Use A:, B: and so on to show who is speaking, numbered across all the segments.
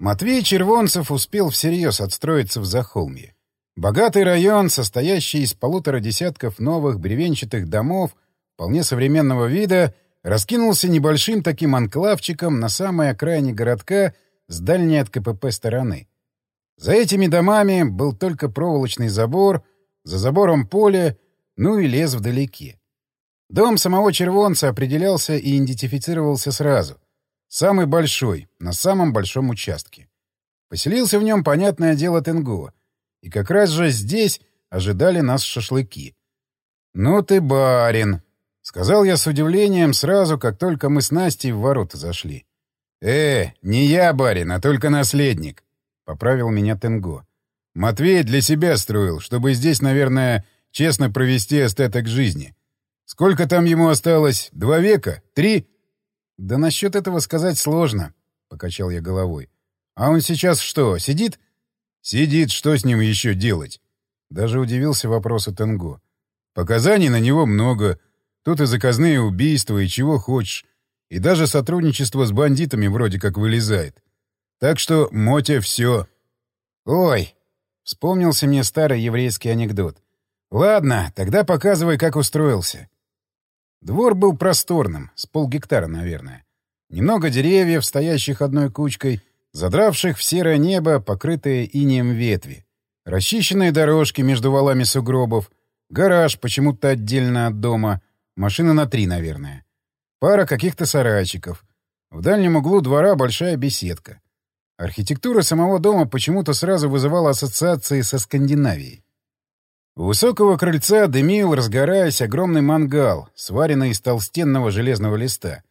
A: Матвей Червонцев успел всерьез отстроиться в Захолмье. Богатый район, состоящий из полутора десятков новых бревенчатых домов, вполне современного вида, раскинулся небольшим таким анклавчиком на самой окраине городка с дальней от КПП стороны. За этими домами был только проволочный забор, за забором поле, ну и лес вдалеке. Дом самого червонца определялся и идентифицировался сразу. Самый большой, на самом большом участке. Поселился в нем, понятное дело, Тенго. И как раз же здесь ожидали нас шашлыки. «Ну ты барин!» — сказал я с удивлением сразу, как только мы с Настей в ворота зашли. «Э, не я барин, а только наследник!» — поправил меня Тенго. «Матвей для себя строил, чтобы здесь, наверное, честно провести остаток жизни. Сколько там ему осталось? Два века? Три?» «Да насчет этого сказать сложно», — покачал я головой. «А он сейчас что, сидит?» «Сидит, что с ним еще делать?» Даже удивился вопросу Тенго. «Показаний на него много. Тут и заказные убийства, и чего хочешь. И даже сотрудничество с бандитами вроде как вылезает. Так что, Мотя, все. «Ой!» — вспомнился мне старый еврейский анекдот. «Ладно, тогда показывай, как устроился. Двор был просторным, с полгектара, наверное. Немного деревьев, стоящих одной кучкой, задравших в серое небо, покрытые инеем ветви. Расчищенные дорожки между валами сугробов, гараж почему-то отдельно от дома, машина на три, наверное. Пара каких-то сарайчиков. В дальнем углу двора большая беседка. Архитектура самого дома почему-то сразу вызывала ассоциации со Скандинавией. У высокого крыльца дымил, разгораясь, огромный мангал, сваренный из толстенного железного листа.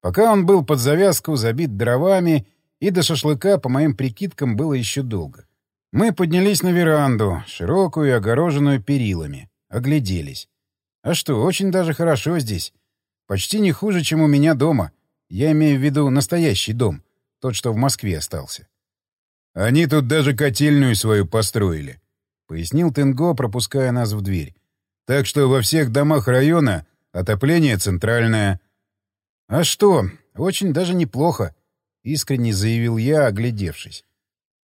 A: Пока он был под завязку, забит дровами, и до шашлыка, по моим прикидкам, было еще долго. Мы поднялись на веранду, широкую, огороженную перилами. Огляделись. А что, очень даже хорошо здесь. Почти не хуже, чем у меня дома. Я имею в виду настоящий дом, тот, что в Москве остался. Они тут даже котельную свою построили. — пояснил Тенго, пропуская нас в дверь. «Так что во всех домах района отопление центральное». «А что, очень даже неплохо», — искренне заявил я, оглядевшись.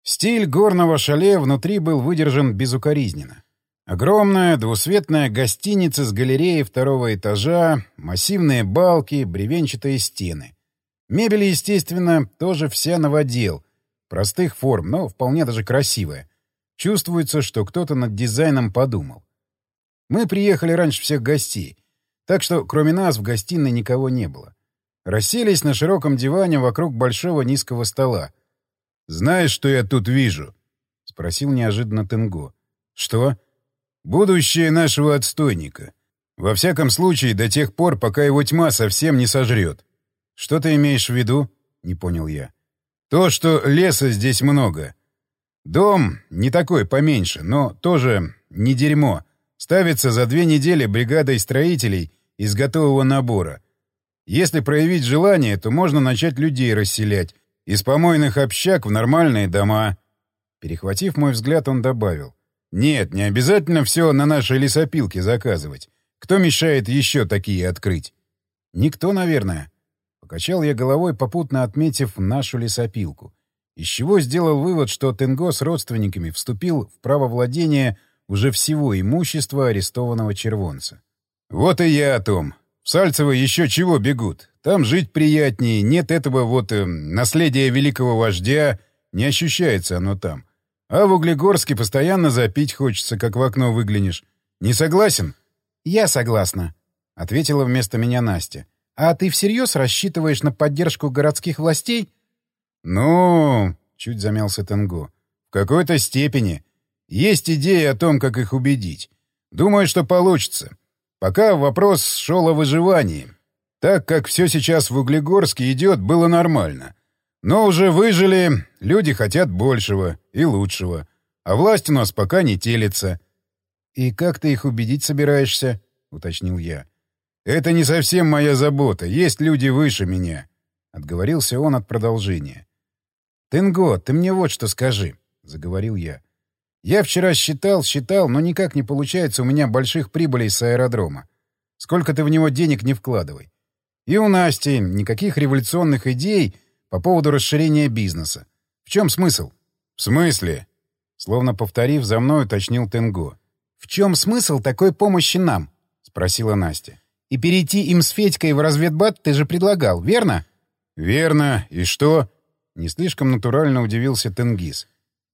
A: Стиль горного шале внутри был выдержан безукоризненно. Огромная двусветная гостиница с галереей второго этажа, массивные балки, бревенчатые стены. Мебель, естественно, тоже вся новодел. Простых форм, но вполне даже красивая. Чувствуется, что кто-то над дизайном подумал. Мы приехали раньше всех гостей, так что кроме нас в гостиной никого не было. Расселись на широком диване вокруг большого низкого стола. «Знаешь, что я тут вижу?» — спросил неожиданно Тенго. «Что?» «Будущее нашего отстойника. Во всяком случае, до тех пор, пока его тьма совсем не сожрет. Что ты имеешь в виду?» — не понял я. «То, что леса здесь много. Дом не такой поменьше, но тоже не дерьмо. Ставится за две недели бригадой строителей из готового набора. Если проявить желание, то можно начать людей расселять. Из помойных общак в нормальные дома. Перехватив мой взгляд, он добавил. Нет, не обязательно все на нашей лесопилке заказывать. Кто мешает еще такие открыть? Никто, наверное. Покачал я головой, попутно отметив нашу лесопилку из чего сделал вывод, что Тенго с родственниками вступил в право владения уже всего имущества арестованного червонца. «Вот и я о том. В Сальцево еще чего бегут? Там жить приятнее, нет этого вот э, наследия великого вождя, не ощущается оно там. А в Углегорске постоянно запить хочется, как в окно выглянешь. Не согласен?» «Я согласна», — ответила вместо меня Настя. «А ты всерьез рассчитываешь на поддержку городских властей?» «Ну...» — чуть замялся Тенго. «В какой-то степени. Есть идеи о том, как их убедить. Думаю, что получится. Пока вопрос шел о выживании. Так как все сейчас в Углегорске идет, было нормально. Но уже выжили, люди хотят большего и лучшего. А власть у нас пока не телится». «И как ты их убедить собираешься?» — уточнил я. «Это не совсем моя забота. Есть люди выше меня», — отговорился он от продолжения. «Тенго, ты мне вот что скажи», — заговорил я. «Я вчера считал, считал, но никак не получается у меня больших прибылей с аэродрома. Сколько ты в него денег не вкладывай. И у Насти никаких революционных идей по поводу расширения бизнеса. В чем смысл? В смысле? Словно повторив за мной, уточнил Тенго. В чем смысл такой помощи нам? Спросила Настя. И перейти им с Федькой в разведбат ты же предлагал, верно? Верно. И что? Не слишком натурально удивился Тенгиз.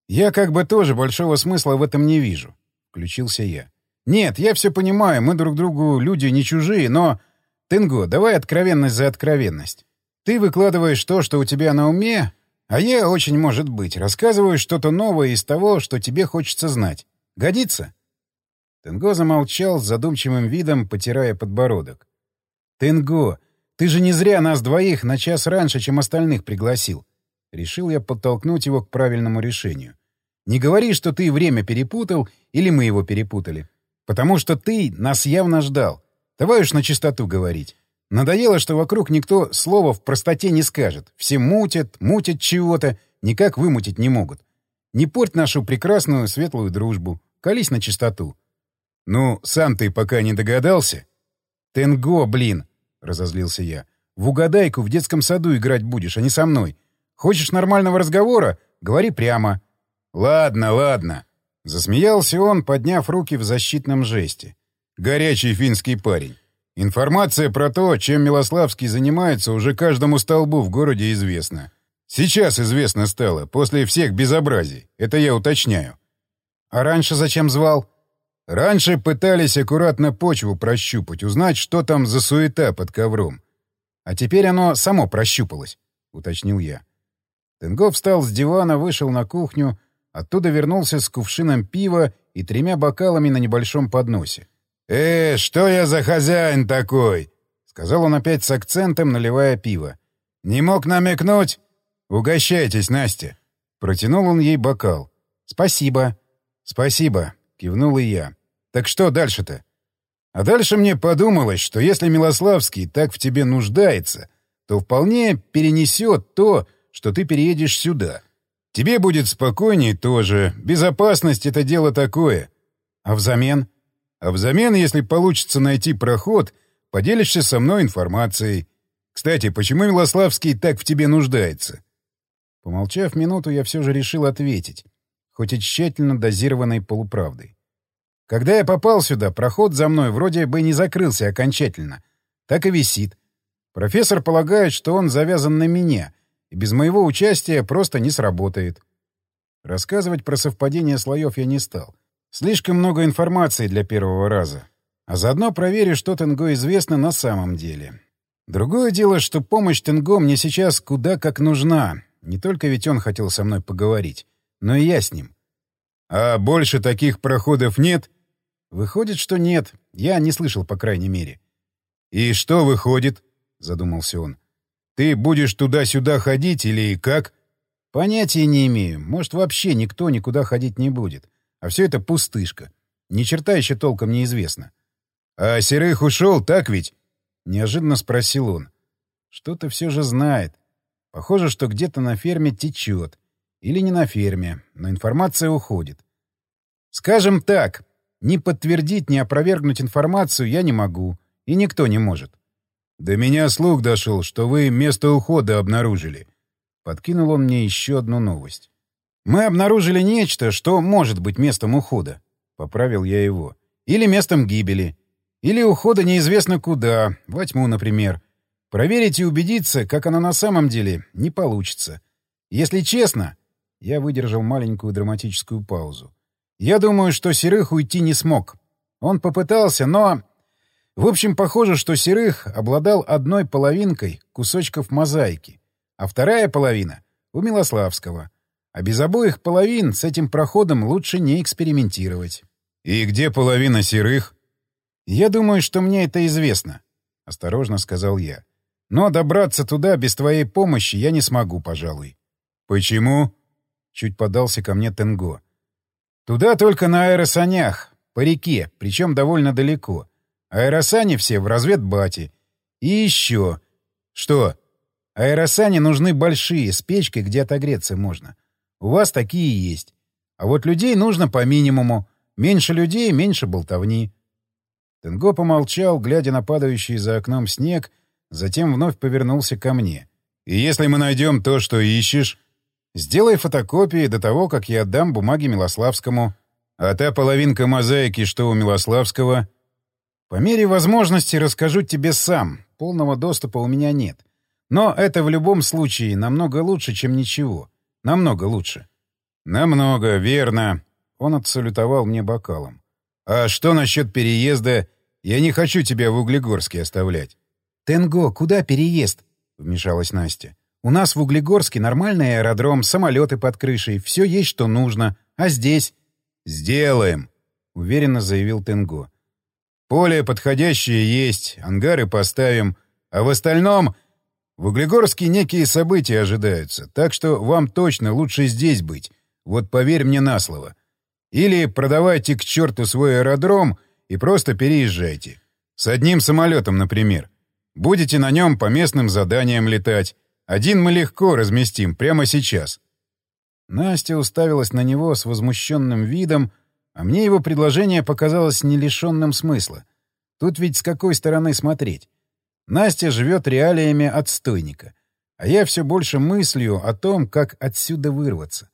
A: Я как бы тоже большого смысла в этом не вижу. Включился я. Нет, я все понимаю, мы друг другу люди не чужие, но... Тенго, давай откровенность за откровенность. Ты выкладываешь то, что у тебя на уме, а я, очень может быть, рассказываю что-то новое из того, что тебе хочется знать. Годится? Тенго замолчал с задумчивым видом, потирая подбородок. «Тенго, ты же не зря нас двоих на час раньше, чем остальных пригласил». Решил я подтолкнуть его к правильному решению. «Не говори, что ты время перепутал или мы его перепутали. Потому что ты нас явно ждал. Давай уж на чистоту говорить. Надоело, что вокруг никто слова в простоте не скажет. Все мутят, мутят чего-то, никак вымутить не могут. Не порть нашу прекрасную светлую дружбу. Колись на чистоту. Ну, сам ты пока не догадался? Тенго, блин, — разозлился я. В угадайку в детском саду играть будешь, а не со мной. Хочешь нормального разговора? Говори прямо. Ладно, ладно. Засмеялся он, подняв руки в защитном жесте. Горячий финский парень. Информация про то, чем Милославский занимается, уже каждому столбу в городе известна. Сейчас известно стало, после всех безобразий. Это я уточняю. А раньше зачем звал? Раньше пытались аккуратно почву прощупать, узнать, что там за суета под ковром. А теперь оно само прощупалось, — уточнил я. Тенгов встал с дивана, вышел на кухню, Оттуда вернулся с кувшином пива и тремя бокалами на небольшом подносе. «Э, что я за хозяин такой?» — сказал он опять с акцентом, наливая пиво. «Не мог намекнуть? Угощайтесь, Настя». Протянул он ей бокал. «Спасибо». «Спасибо», — кивнул и я. «Так что дальше-то?» А дальше мне подумалось, что если Милославский так в тебе нуждается, то вполне перенесет то, что ты переедешь сюда. Тебе будет спокойнее тоже. Безопасность — это дело такое. А взамен? А взамен, если получится найти проход, поделишься со мной информацией. Кстати, почему Милославский так в тебе нуждается?» Помолчав минуту, я все же решил ответить, хоть и тщательно дозированной полуправдой. Когда я попал сюда, проход за мной вроде бы не закрылся окончательно. Так и висит. Профессор полагает, что он завязан на меня, и без моего участия просто не сработает. Рассказывать про совпадение слоев я не стал. Слишком много информации для первого раза. А заодно проверю, что Тенго известно на самом деле. Другое дело, что помощь Тенго мне сейчас куда как нужна. Не только ведь он хотел со мной поговорить, но и я с ним. А больше таких проходов нет? Выходит, что нет. Я не слышал, по крайней мере. И что выходит? Задумался он. Ты будешь туда-сюда ходить или как? Понятия не имею. Может, вообще никто никуда ходить не будет. А все это пустышка. Ни черта еще толком не известно. А Серых ушел, так ведь? Неожиданно спросил он. Что-то все же знает. Похоже, что где-то на ферме течет. Или не на ферме, но информация уходит. Скажем так, ни подтвердить, ни опровергнуть информацию я не могу. И никто не может. До меня слух дошел, что вы место ухода обнаружили. Подкинул он мне еще одну новость. Мы обнаружили нечто, что может быть местом ухода. Поправил я его. Или местом гибели. Или ухода неизвестно куда, во тьму, например. Проверить и убедиться, как оно на самом деле, не получится. Если честно, я выдержал маленькую драматическую паузу. Я думаю, что Серых уйти не смог. Он попытался, но в общем, похоже, что Серых обладал одной половинкой кусочков мозаики, а вторая половина — у Милославского. А без обоих половин с этим проходом лучше не экспериментировать. «И где половина Серых?» «Я думаю, что мне это известно», — осторожно сказал я. «Но добраться туда без твоей помощи я не смогу, пожалуй». «Почему?» — чуть подался ко мне Тенго. «Туда только на аэросанях, по реке, причем довольно далеко». Аэросани все в разведбате. И еще. Что? Аэросани нужны большие, с печкой, где отогреться можно. У вас такие есть. А вот людей нужно по минимуму. Меньше людей — меньше болтовни. Тенго помолчал, глядя на падающий за окном снег, затем вновь повернулся ко мне. «И если мы найдем то, что ищешь...» Сделай фотокопии до того, как я отдам бумаги Милославскому. А та половинка мозаики, что у Милославского? По мере возможности расскажу тебе сам. Полного доступа у меня нет. Но это в любом случае намного лучше, чем ничего. Намного лучше. Намного, верно. Он отсалютовал мне бокалом. А что насчет переезда? Я не хочу тебя в Углегорске оставлять. Тенго, куда переезд? Вмешалась Настя. У нас в Углегорске нормальный аэродром, самолеты под крышей, все есть, что нужно. А здесь? Сделаем, уверенно заявил Тенго. Поле подходящее есть, ангары поставим, а в остальном в Углегорске некие события ожидаются, так что вам точно лучше здесь быть. Вот поверь мне на слово. Или продавайте к черту свой аэродром и просто переезжайте. С одним самолетом, например. Будете на нем по местным заданиям летать. Один мы легко разместим прямо сейчас. Настя уставилась на него с возмущенным видом, а мне его предложение показалось не лишенным смысла. Тут ведь с какой стороны смотреть? Настя живет реалиями отстойника, а я все больше мыслью о том, как отсюда вырваться.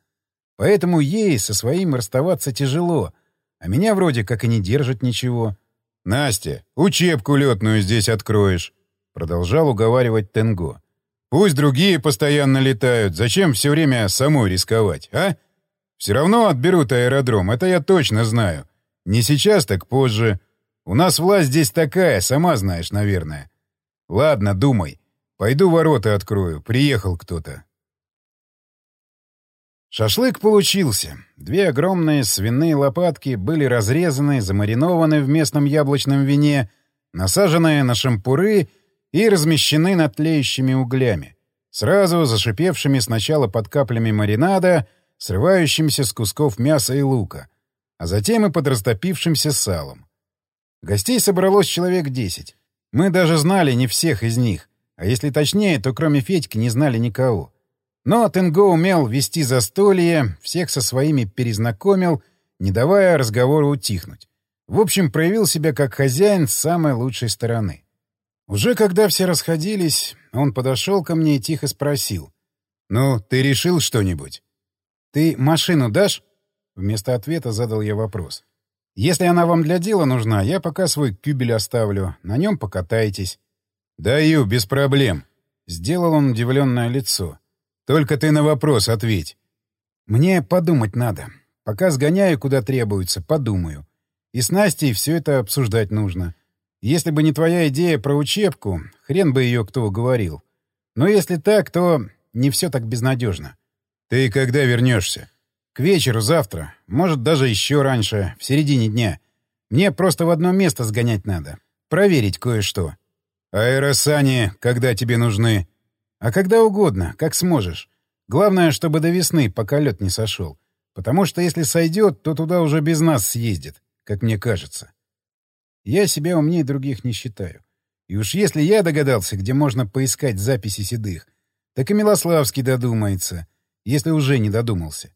A: Поэтому ей со своим расставаться тяжело, а меня вроде как и не держит ничего. — Настя, учебку летную здесь откроешь, — продолжал уговаривать Тенго. — Пусть другие постоянно летают, зачем все время самой рисковать, а? Все равно отберут аэродром, это я точно знаю. Не сейчас, так позже. У нас власть здесь такая, сама знаешь, наверное. Ладно, думай. Пойду ворота открою. Приехал кто-то. Шашлык получился. Две огромные свиные лопатки были разрезаны, замаринованы в местном яблочном вине, насаженные на шампуры и размещены над тлеющими углями, сразу зашипевшими сначала под каплями маринада, срывающимся с кусков мяса и лука, а затем и под растопившимся салом. Гостей собралось человек десять. Мы даже знали не всех из них, а если точнее, то кроме Федьки не знали никого. Но Тенго умел вести застолье, всех со своими перезнакомил, не давая разговору утихнуть. В общем, проявил себя как хозяин с самой лучшей стороны. Уже когда все расходились, он подошел ко мне и тихо спросил. «Ну, ты решил что-нибудь?» «Ты машину дашь?» Вместо ответа задал я вопрос. Если она вам для дела нужна, я пока свой кюбель оставлю. На нем покатайтесь. — Даю, без проблем. Сделал он удивленное лицо. — Только ты на вопрос ответь. — Мне подумать надо. Пока сгоняю, куда требуется, подумаю. И с Настей все это обсуждать нужно. Если бы не твоя идея про учебку, хрен бы ее кто уговорил. Но если так, то не все так безнадежно. — Ты когда вернешься? К вечеру завтра. Может, даже еще раньше, в середине дня. Мне просто в одно место сгонять надо. Проверить кое-что. Аэросани, когда тебе нужны? А когда угодно, как сможешь. Главное, чтобы до весны, пока лед не сошел. Потому что если сойдет, то туда уже без нас съездит, как мне кажется. Я себя умнее других не считаю. И уж если я догадался, где можно поискать записи седых, так и Милославский додумается, если уже не додумался.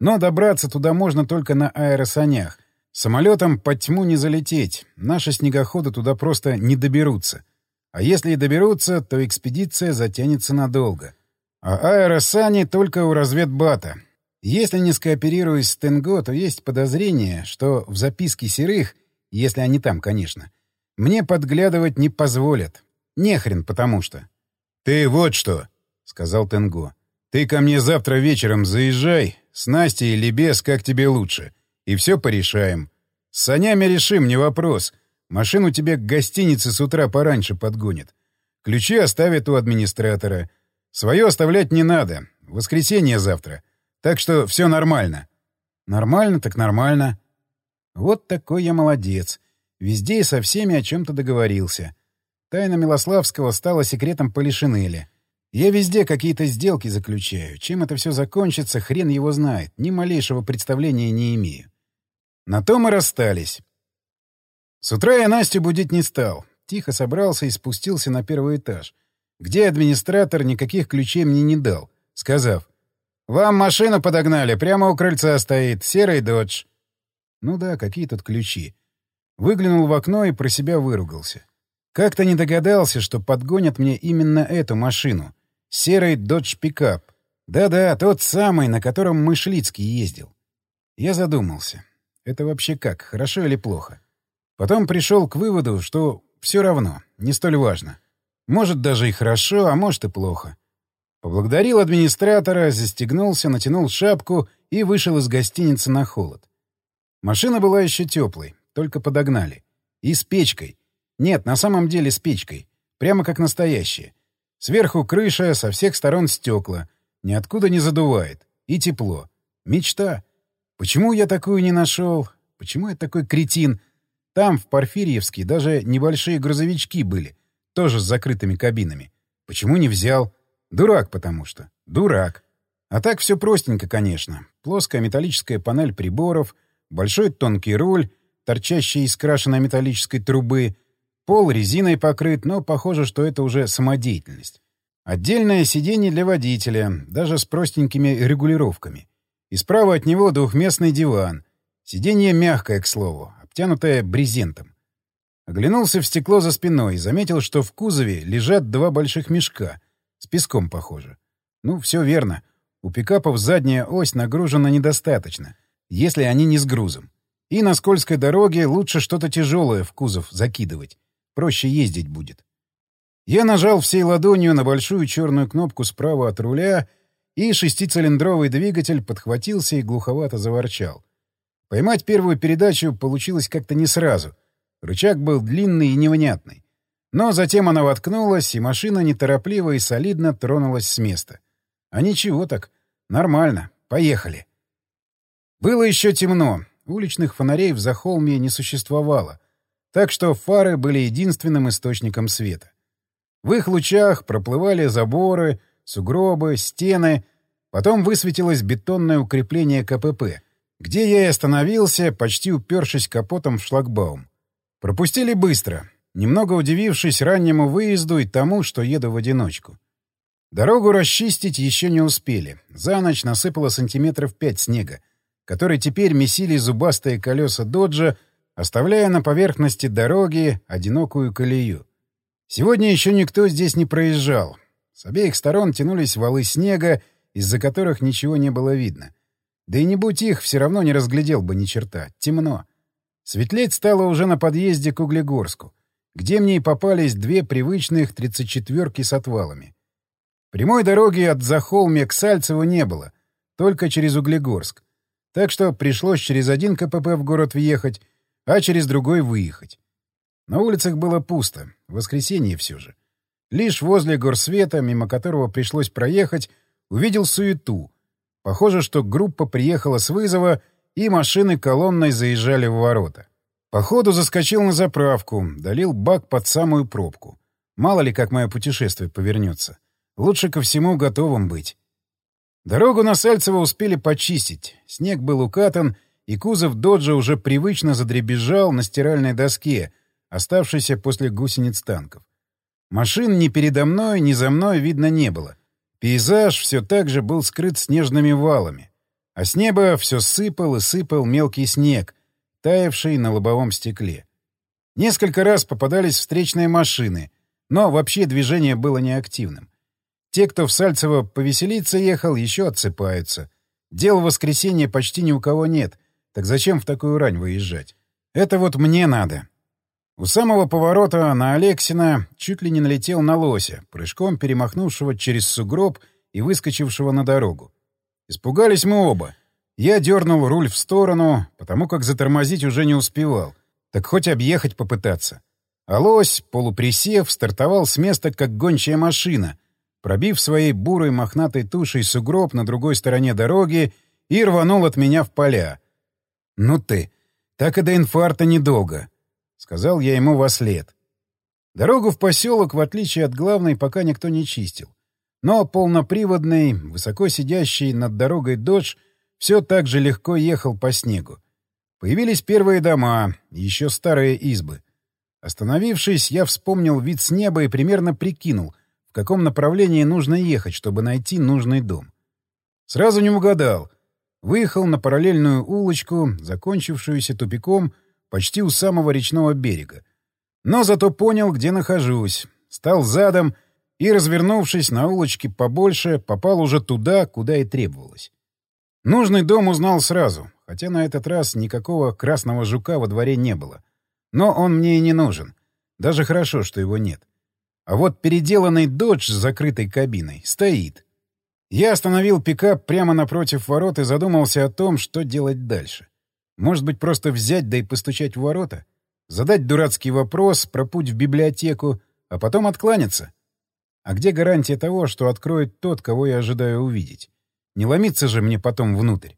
A: Но добраться туда можно только на аэросанях. Самолетом под тьму не залететь. Наши снегоходы туда просто не доберутся. А если и доберутся, то экспедиция затянется надолго. А аэросани только у разведбата. Если не скооперируюсь с Тенго, то есть подозрение, что в записке серых, если они там, конечно, мне подглядывать не позволят. Нехрен, потому что. — Ты вот что, — сказал Тенго. — Ты ко мне завтра вечером заезжай, с Настей или без, как тебе лучше. И все порешаем. С санями решим, не вопрос. Машину тебе к гостинице с утра пораньше подгонят. Ключи оставят у администратора. Свое оставлять не надо. Воскресенье завтра. Так что все нормально. Нормально так нормально. Вот такой я молодец. Везде и со всеми о чем-то договорился. Тайна Милославского стала секретом Полишинеля. Я везде какие-то сделки заключаю. Чем это все закончится, хрен его знает. Ни малейшего представления не имею. На то мы расстались. С утра я Настю будить не стал. Тихо собрался и спустился на первый этаж, где администратор никаких ключей мне не дал, сказав, «Вам машину подогнали, прямо у крыльца стоит, серый додж». Ну да, какие тут ключи. Выглянул в окно и про себя выругался. Как-то не догадался, что подгонят мне именно эту машину — Серый Pickup. Да-да, тот самый, на котором Мышлицкий ездил. Я задумался. Это вообще как, хорошо или плохо? Потом пришел к выводу, что все равно, не столь важно. Может, даже и хорошо, а может и плохо. Поблагодарил администратора, застегнулся, натянул шапку и вышел из гостиницы на холод. Машина была еще теплой, только подогнали. И с печкой. Нет, на самом деле с печкой. Прямо как настоящая. Сверху крыша, со всех сторон стекла. Ниоткуда не задувает. И тепло. Мечта. Почему я такую не нашел? Почему я такой кретин? Там, в Порфирьевске, даже небольшие грузовички были. Тоже с закрытыми кабинами. Почему не взял? Дурак, потому что. Дурак. А так все простенько, конечно. Плоская металлическая панель приборов, большой тонкий руль, торчащий из крашеной металлической трубы, пол резиной покрыт, но похоже, что это уже самодеятельность. Отдельное сиденье для водителя, даже с простенькими регулировками. И справа от него двухместный диван. Сиденье мягкое, к слову, обтянутое брезентом. Оглянулся в стекло за спиной и заметил, что в кузове лежат два больших мешка. С песком, похоже. Ну, все верно. У пикапов задняя ось нагружена недостаточно, если они не с грузом. И на скользкой дороге лучше что-то тяжелое в кузов закидывать. Проще ездить будет. Я нажал всей ладонью на большую черную кнопку справа от руля — и шестицилиндровый двигатель подхватился и глуховато заворчал. Поймать первую передачу получилось как-то не сразу. Рычаг был длинный и невнятный. Но затем она воткнулась, и машина неторопливо и солидно тронулась с места. А ничего так. Нормально. Поехали. Было еще темно. Уличных фонарей в Захолме не существовало. Так что фары были единственным источником света. В их лучах проплывали заборы — сугробы, стены. Потом высветилось бетонное укрепление КПП, где я и остановился, почти упершись капотом в шлагбаум. Пропустили быстро, немного удивившись раннему выезду и тому, что еду в одиночку. Дорогу расчистить еще не успели. За ночь насыпало сантиметров пять снега, который теперь месили зубастые колеса доджа, оставляя на поверхности дороги одинокую колею. Сегодня еще никто здесь не проезжал, с обеих сторон тянулись валы снега, из-за которых ничего не было видно. Да и не будь их, все равно не разглядел бы ни черта. Темно. Светлеть стало уже на подъезде к Углегорску, где мне и попались две привычных тридцать четверки с отвалами. Прямой дороги от Захолмья к Сальцеву не было, только через Углегорск. Так что пришлось через один КПП в город въехать, а через другой выехать. На улицах было пусто, воскресенье все же. Лишь возле горсвета, мимо которого пришлось проехать, увидел суету. Похоже, что группа приехала с вызова, и машины колонной заезжали в ворота. Походу заскочил на заправку, долил бак под самую пробку. Мало ли, как мое путешествие повернется. Лучше ко всему готовым быть. Дорогу на Сальцево успели почистить. Снег был укатан, и кузов доджа уже привычно задребезжал на стиральной доске, оставшейся после гусениц танков. Машин ни передо мной, ни за мной видно не было. Пейзаж все так же был скрыт снежными валами. А с неба все сыпал и сыпал мелкий снег, таявший на лобовом стекле. Несколько раз попадались встречные машины, но вообще движение было неактивным. Те, кто в Сальцево повеселиться ехал, еще отсыпаются. Дел в воскресенье почти ни у кого нет, так зачем в такую рань выезжать? Это вот мне надо. У самого поворота на Алексина чуть ли не налетел на лося, прыжком перемахнувшего через сугроб и выскочившего на дорогу. Испугались мы оба. Я дернул руль в сторону, потому как затормозить уже не успевал. Так хоть объехать попытаться. А лось, полуприсев, стартовал с места, как гончая машина, пробив своей бурой мохнатой тушей сугроб на другой стороне дороги и рванул от меня в поля. «Ну ты! Так и до инфаркта недолго!» — сказал я ему во след. Дорогу в поселок, в отличие от главной, пока никто не чистил. Но полноприводный, высоко сидящий над дорогой «Додж» все так же легко ехал по снегу. Появились первые дома, еще старые избы. Остановившись, я вспомнил вид с неба и примерно прикинул, в каком направлении нужно ехать, чтобы найти нужный дом. Сразу не угадал. Выехал на параллельную улочку, закончившуюся тупиком — почти у самого речного берега. Но зато понял, где нахожусь. Стал задом и, развернувшись на улочке побольше, попал уже туда, куда и требовалось. Нужный дом узнал сразу, хотя на этот раз никакого красного жука во дворе не было. Но он мне и не нужен. Даже хорошо, что его нет. А вот переделанный «Додж» с закрытой кабиной стоит. Я остановил пикап прямо напротив ворот и задумался о том, что делать дальше. Может быть, просто взять да и постучать в ворота? Задать дурацкий вопрос про путь в библиотеку, а потом откланяться? А где гарантия того, что откроет тот, кого я ожидаю увидеть? Не ломиться же мне потом внутрь.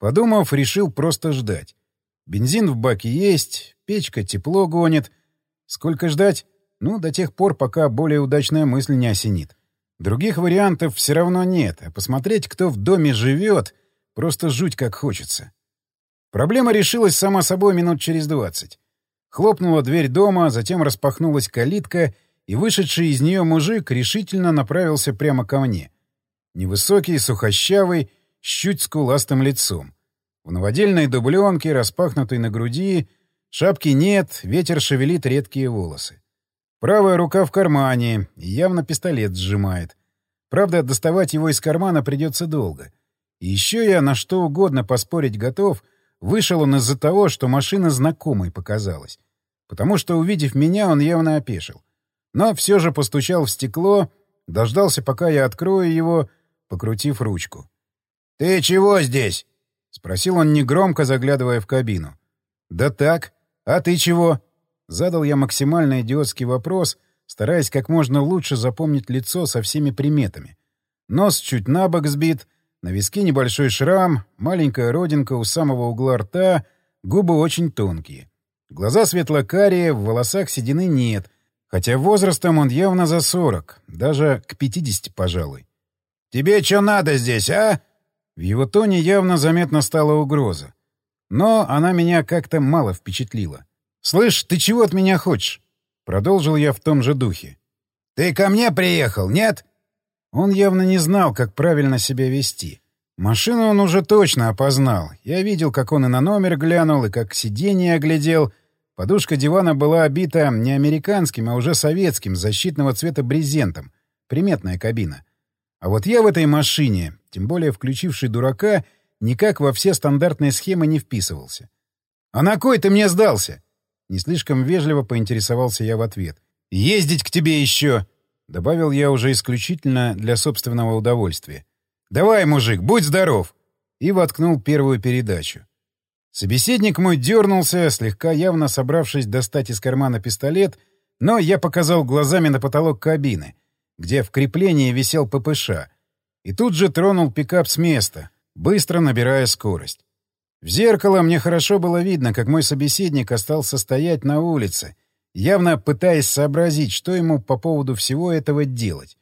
A: Подумав, решил просто ждать. Бензин в баке есть, печка тепло гонит. Сколько ждать? Ну, до тех пор, пока более удачная мысль не осенит. Других вариантов все равно нет, а посмотреть, кто в доме живет, просто жуть как хочется. Проблема решилась сама собой минут через двадцать. Хлопнула дверь дома, затем распахнулась калитка, и вышедший из нее мужик решительно направился прямо ко мне. Невысокий, сухощавый, с чуть скуластым лицом. В новодельной дубленке, распахнутой на груди, шапки нет, ветер шевелит редкие волосы. Правая рука в кармане, явно пистолет сжимает. Правда, доставать его из кармана придется долго. И еще я на что угодно поспорить готов, вышел он из-за того, что машина знакомой показалась. Потому что, увидев меня, он явно опешил. Но все же постучал в стекло, дождался, пока я открою его, покрутив ручку. «Ты чего здесь?» — спросил он негромко, заглядывая в кабину. «Да так. А ты чего?» Задал я максимально идиотский вопрос, стараясь как можно лучше запомнить лицо со всеми приметами. Нос чуть на бок сбит, на виске небольшой шрам, маленькая родинка у самого угла рта, губы очень тонкие. Глаза светло-карие, в волосах седины нет, хотя возрастом он явно за сорок, даже к пятидесяти, пожалуй. «Тебе что надо здесь, а?» В его тоне явно заметно стала угроза. Но она меня как-то мало впечатлила. «Слышь, ты чего от меня хочешь?» Продолжил я в том же духе. «Ты ко мне приехал, нет?» Он явно не знал, как правильно себя вести. Машину он уже точно опознал. Я видел, как он и на номер глянул, и как сиденье оглядел. Подушка дивана была обита не американским, а уже советским, защитного цвета брезентом. Приметная кабина. А вот я в этой машине, тем более включивший дурака, никак во все стандартные схемы не вписывался. «А на кой ты мне сдался?» Не слишком вежливо поинтересовался я в ответ. «Ездить к тебе еще!» — добавил я уже исключительно для собственного удовольствия. «Давай, мужик, будь здоров!» И воткнул первую передачу. Собеседник мой дернулся, слегка явно собравшись достать из кармана пистолет, но я показал глазами на потолок кабины, где в креплении висел ППШ, и тут же тронул пикап с места, быстро набирая скорость. В зеркало мне хорошо было видно, как мой собеседник остался стоять на улице, явно пытаясь сообразить, что ему по поводу всего этого делать.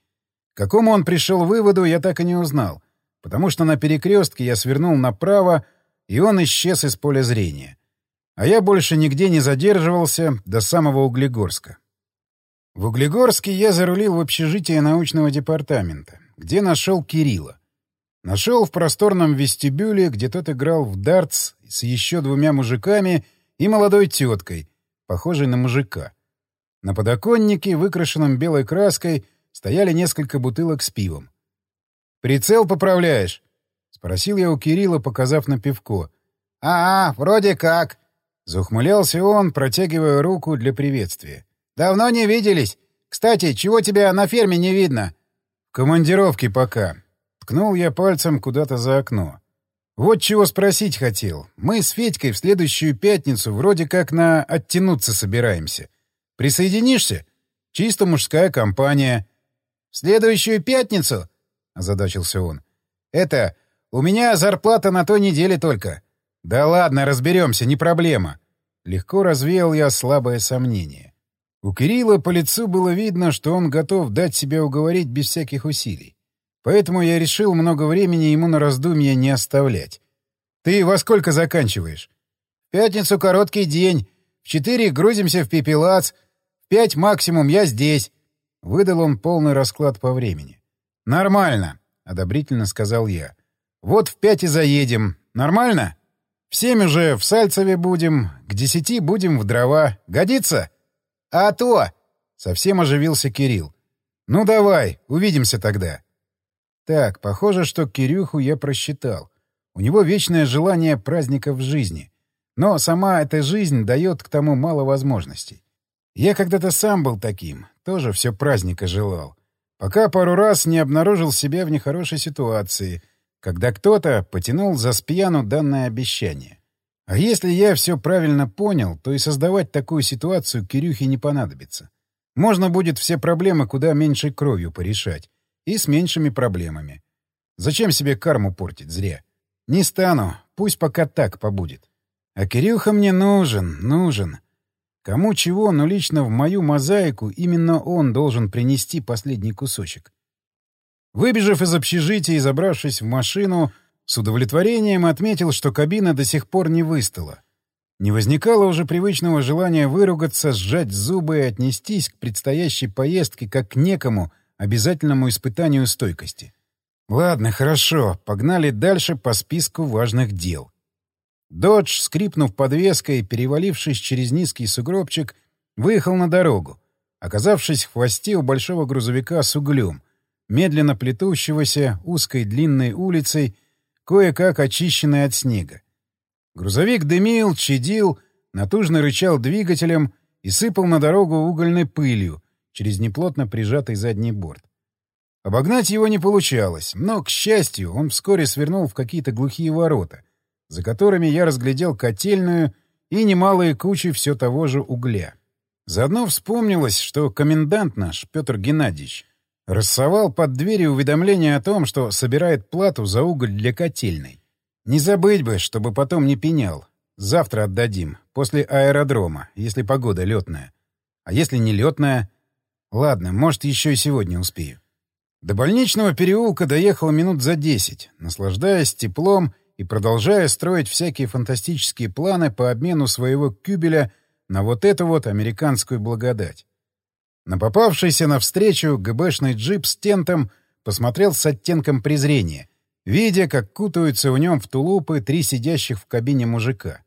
A: К какому он пришел выводу, я так и не узнал, потому что на перекрестке я свернул направо, и он исчез из поля зрения. А я больше нигде не задерживался до самого Углегорска. В Углегорске я зарулил в общежитие научного департамента, где нашел Кирилла. Нашел в просторном вестибюле, где тот играл в дартс с еще двумя мужиками и молодой теткой, похожей на мужика. На подоконнике, выкрашенном белой краской, стояли несколько бутылок с пивом. «Прицел поправляешь?» — спросил я у Кирилла, показав на пивко. «А, -а вроде как!» — заухмылялся он, протягивая руку для приветствия. «Давно не виделись. Кстати, чего тебя на ферме не видно?» «В командировке пока. Ткнул я пальцем куда-то за окно. Вот чего спросить хотел. Мы с Федькой в следующую пятницу вроде как на «оттянуться» собираемся. Присоединишься? Чисто мужская компания. — В следующую пятницу? — озадачился он. — Это... У меня зарплата на той неделе только. — Да ладно, разберемся, не проблема. Легко развеял я слабое сомнение. У Кирилла по лицу было видно, что он готов дать себя уговорить без всяких усилий. Поэтому я решил много времени ему на раздумья не оставлять. «Ты во сколько заканчиваешь?» «В пятницу короткий день. В четыре грузимся в пепелац. В пять максимум я здесь». Выдал он полный расклад по времени. «Нормально», — одобрительно сказал я. «Вот в пять и заедем. Нормально? В семь уже в Сальцеве будем, к десяти будем в дрова. Годится?» «А то!» — совсем оживился Кирилл. «Ну давай, увидимся тогда». Так, похоже, что Кирюху я просчитал. У него вечное желание праздников в жизни. Но сама эта жизнь дает к тому мало возможностей. Я когда-то сам был таким, тоже все праздника желал. Пока пару раз не обнаружил себя в нехорошей ситуации, когда кто-то потянул за спьяну данное обещание. А если я все правильно понял, то и создавать такую ситуацию Кирюхе не понадобится. Можно будет все проблемы куда меньшей кровью порешать. И с меньшими проблемами. Зачем себе карму портить зря? Не стану, пусть пока так побудет. А Кирюха мне нужен, нужен. Кому чего, но лично в мою мозаику именно он должен принести последний кусочек. Выбежав из общежития и забравшись в машину, с удовлетворением отметил, что кабина до сих пор не выстала. Не возникало уже привычного желания выругаться, сжать зубы и отнестись к предстоящей поездке как к некому обязательному испытанию стойкости. Ладно, хорошо, погнали дальше по списку важных дел. Додж, скрипнув подвеской, перевалившись через низкий сугробчик, выехал на дорогу, оказавшись в хвосте у большого грузовика с углем, медленно плетущегося узкой длинной улицей, кое-как очищенной от снега. Грузовик дымил, чадил, натужно рычал двигателем и сыпал на дорогу угольной пылью через неплотно прижатый задний борт. Обогнать его не получалось, но, к счастью, он вскоре свернул в какие-то глухие ворота, за которыми я разглядел котельную и немалые кучи все того же угля. Заодно вспомнилось, что комендант наш, Петр Геннадьевич, рассовал под дверью уведомление о том, что собирает плату за уголь для котельной. Не забыть бы, чтобы потом не пенял. Завтра отдадим, после аэродрома, если погода летная. А если не летная? Ладно, может, еще и сегодня успею. До больничного переулка доехал минут за десять, наслаждаясь теплом и продолжая строить всякие фантастические планы по обмену своего кюбеля на вот эту вот американскую благодать. На попавшийся навстречу ГБшный джип с тентом посмотрел с оттенком презрения, видя, как кутаются в нем в тулупы три сидящих в кабине мужика.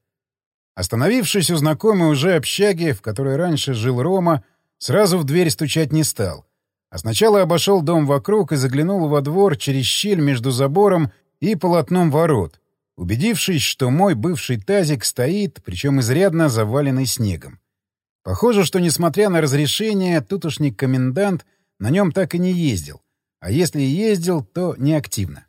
A: Остановившись у знакомой уже общаги, в которой раньше жил Рома, сразу в дверь стучать не стал, а сначала обошел дом вокруг и заглянул во двор через щель между забором и полотном ворот, убедившись, что мой бывший тазик стоит, причем изрядно заваленный снегом. Похоже, что, несмотря на разрешение, тутошний комендант на нем так и не ездил, а если и ездил, то неактивно.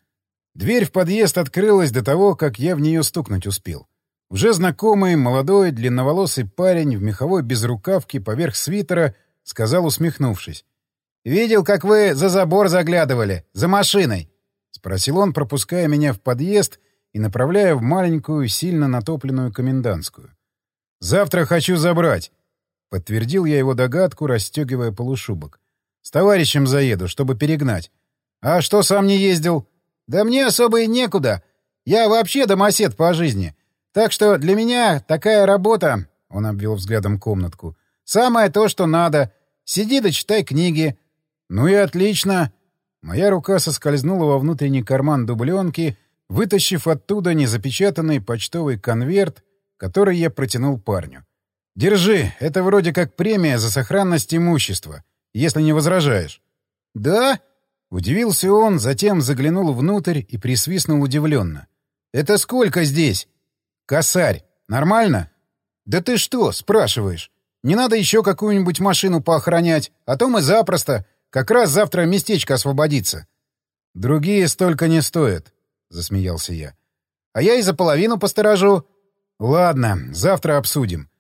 A: Дверь в подъезд открылась до того, как я в нее стукнуть успел. Уже знакомый, молодой, длинноволосый парень в меховой безрукавке поверх свитера сказал, усмехнувшись. «Видел, как вы за забор заглядывали, за машиной?» — спросил он, пропуская меня в подъезд и направляя в маленькую, сильно натопленную комендантскую. «Завтра хочу забрать», — подтвердил я его догадку, расстегивая полушубок. «С товарищем заеду, чтобы перегнать. А что, сам не ездил?» «Да мне особо и некуда. Я вообще домосед по жизни. Так что для меня такая работа...» — он обвел взглядом комнатку. «Самое то, что надо. Сиди да читай книги. «Ну и отлично!» Моя рука соскользнула во внутренний карман дубленки, вытащив оттуда незапечатанный почтовый конверт, который я протянул парню. «Держи, это вроде как премия за сохранность имущества, если не возражаешь». «Да?» — удивился он, затем заглянул внутрь и присвистнул удивленно. «Это сколько здесь?» «Косарь. Нормально?» «Да ты что?» — спрашиваешь. «Не надо еще какую-нибудь машину поохранять, а то мы запросто...» Как раз завтра местечко освободится. — Другие столько не стоят, — засмеялся я. — А я и за половину посторожу. — Ладно, завтра обсудим.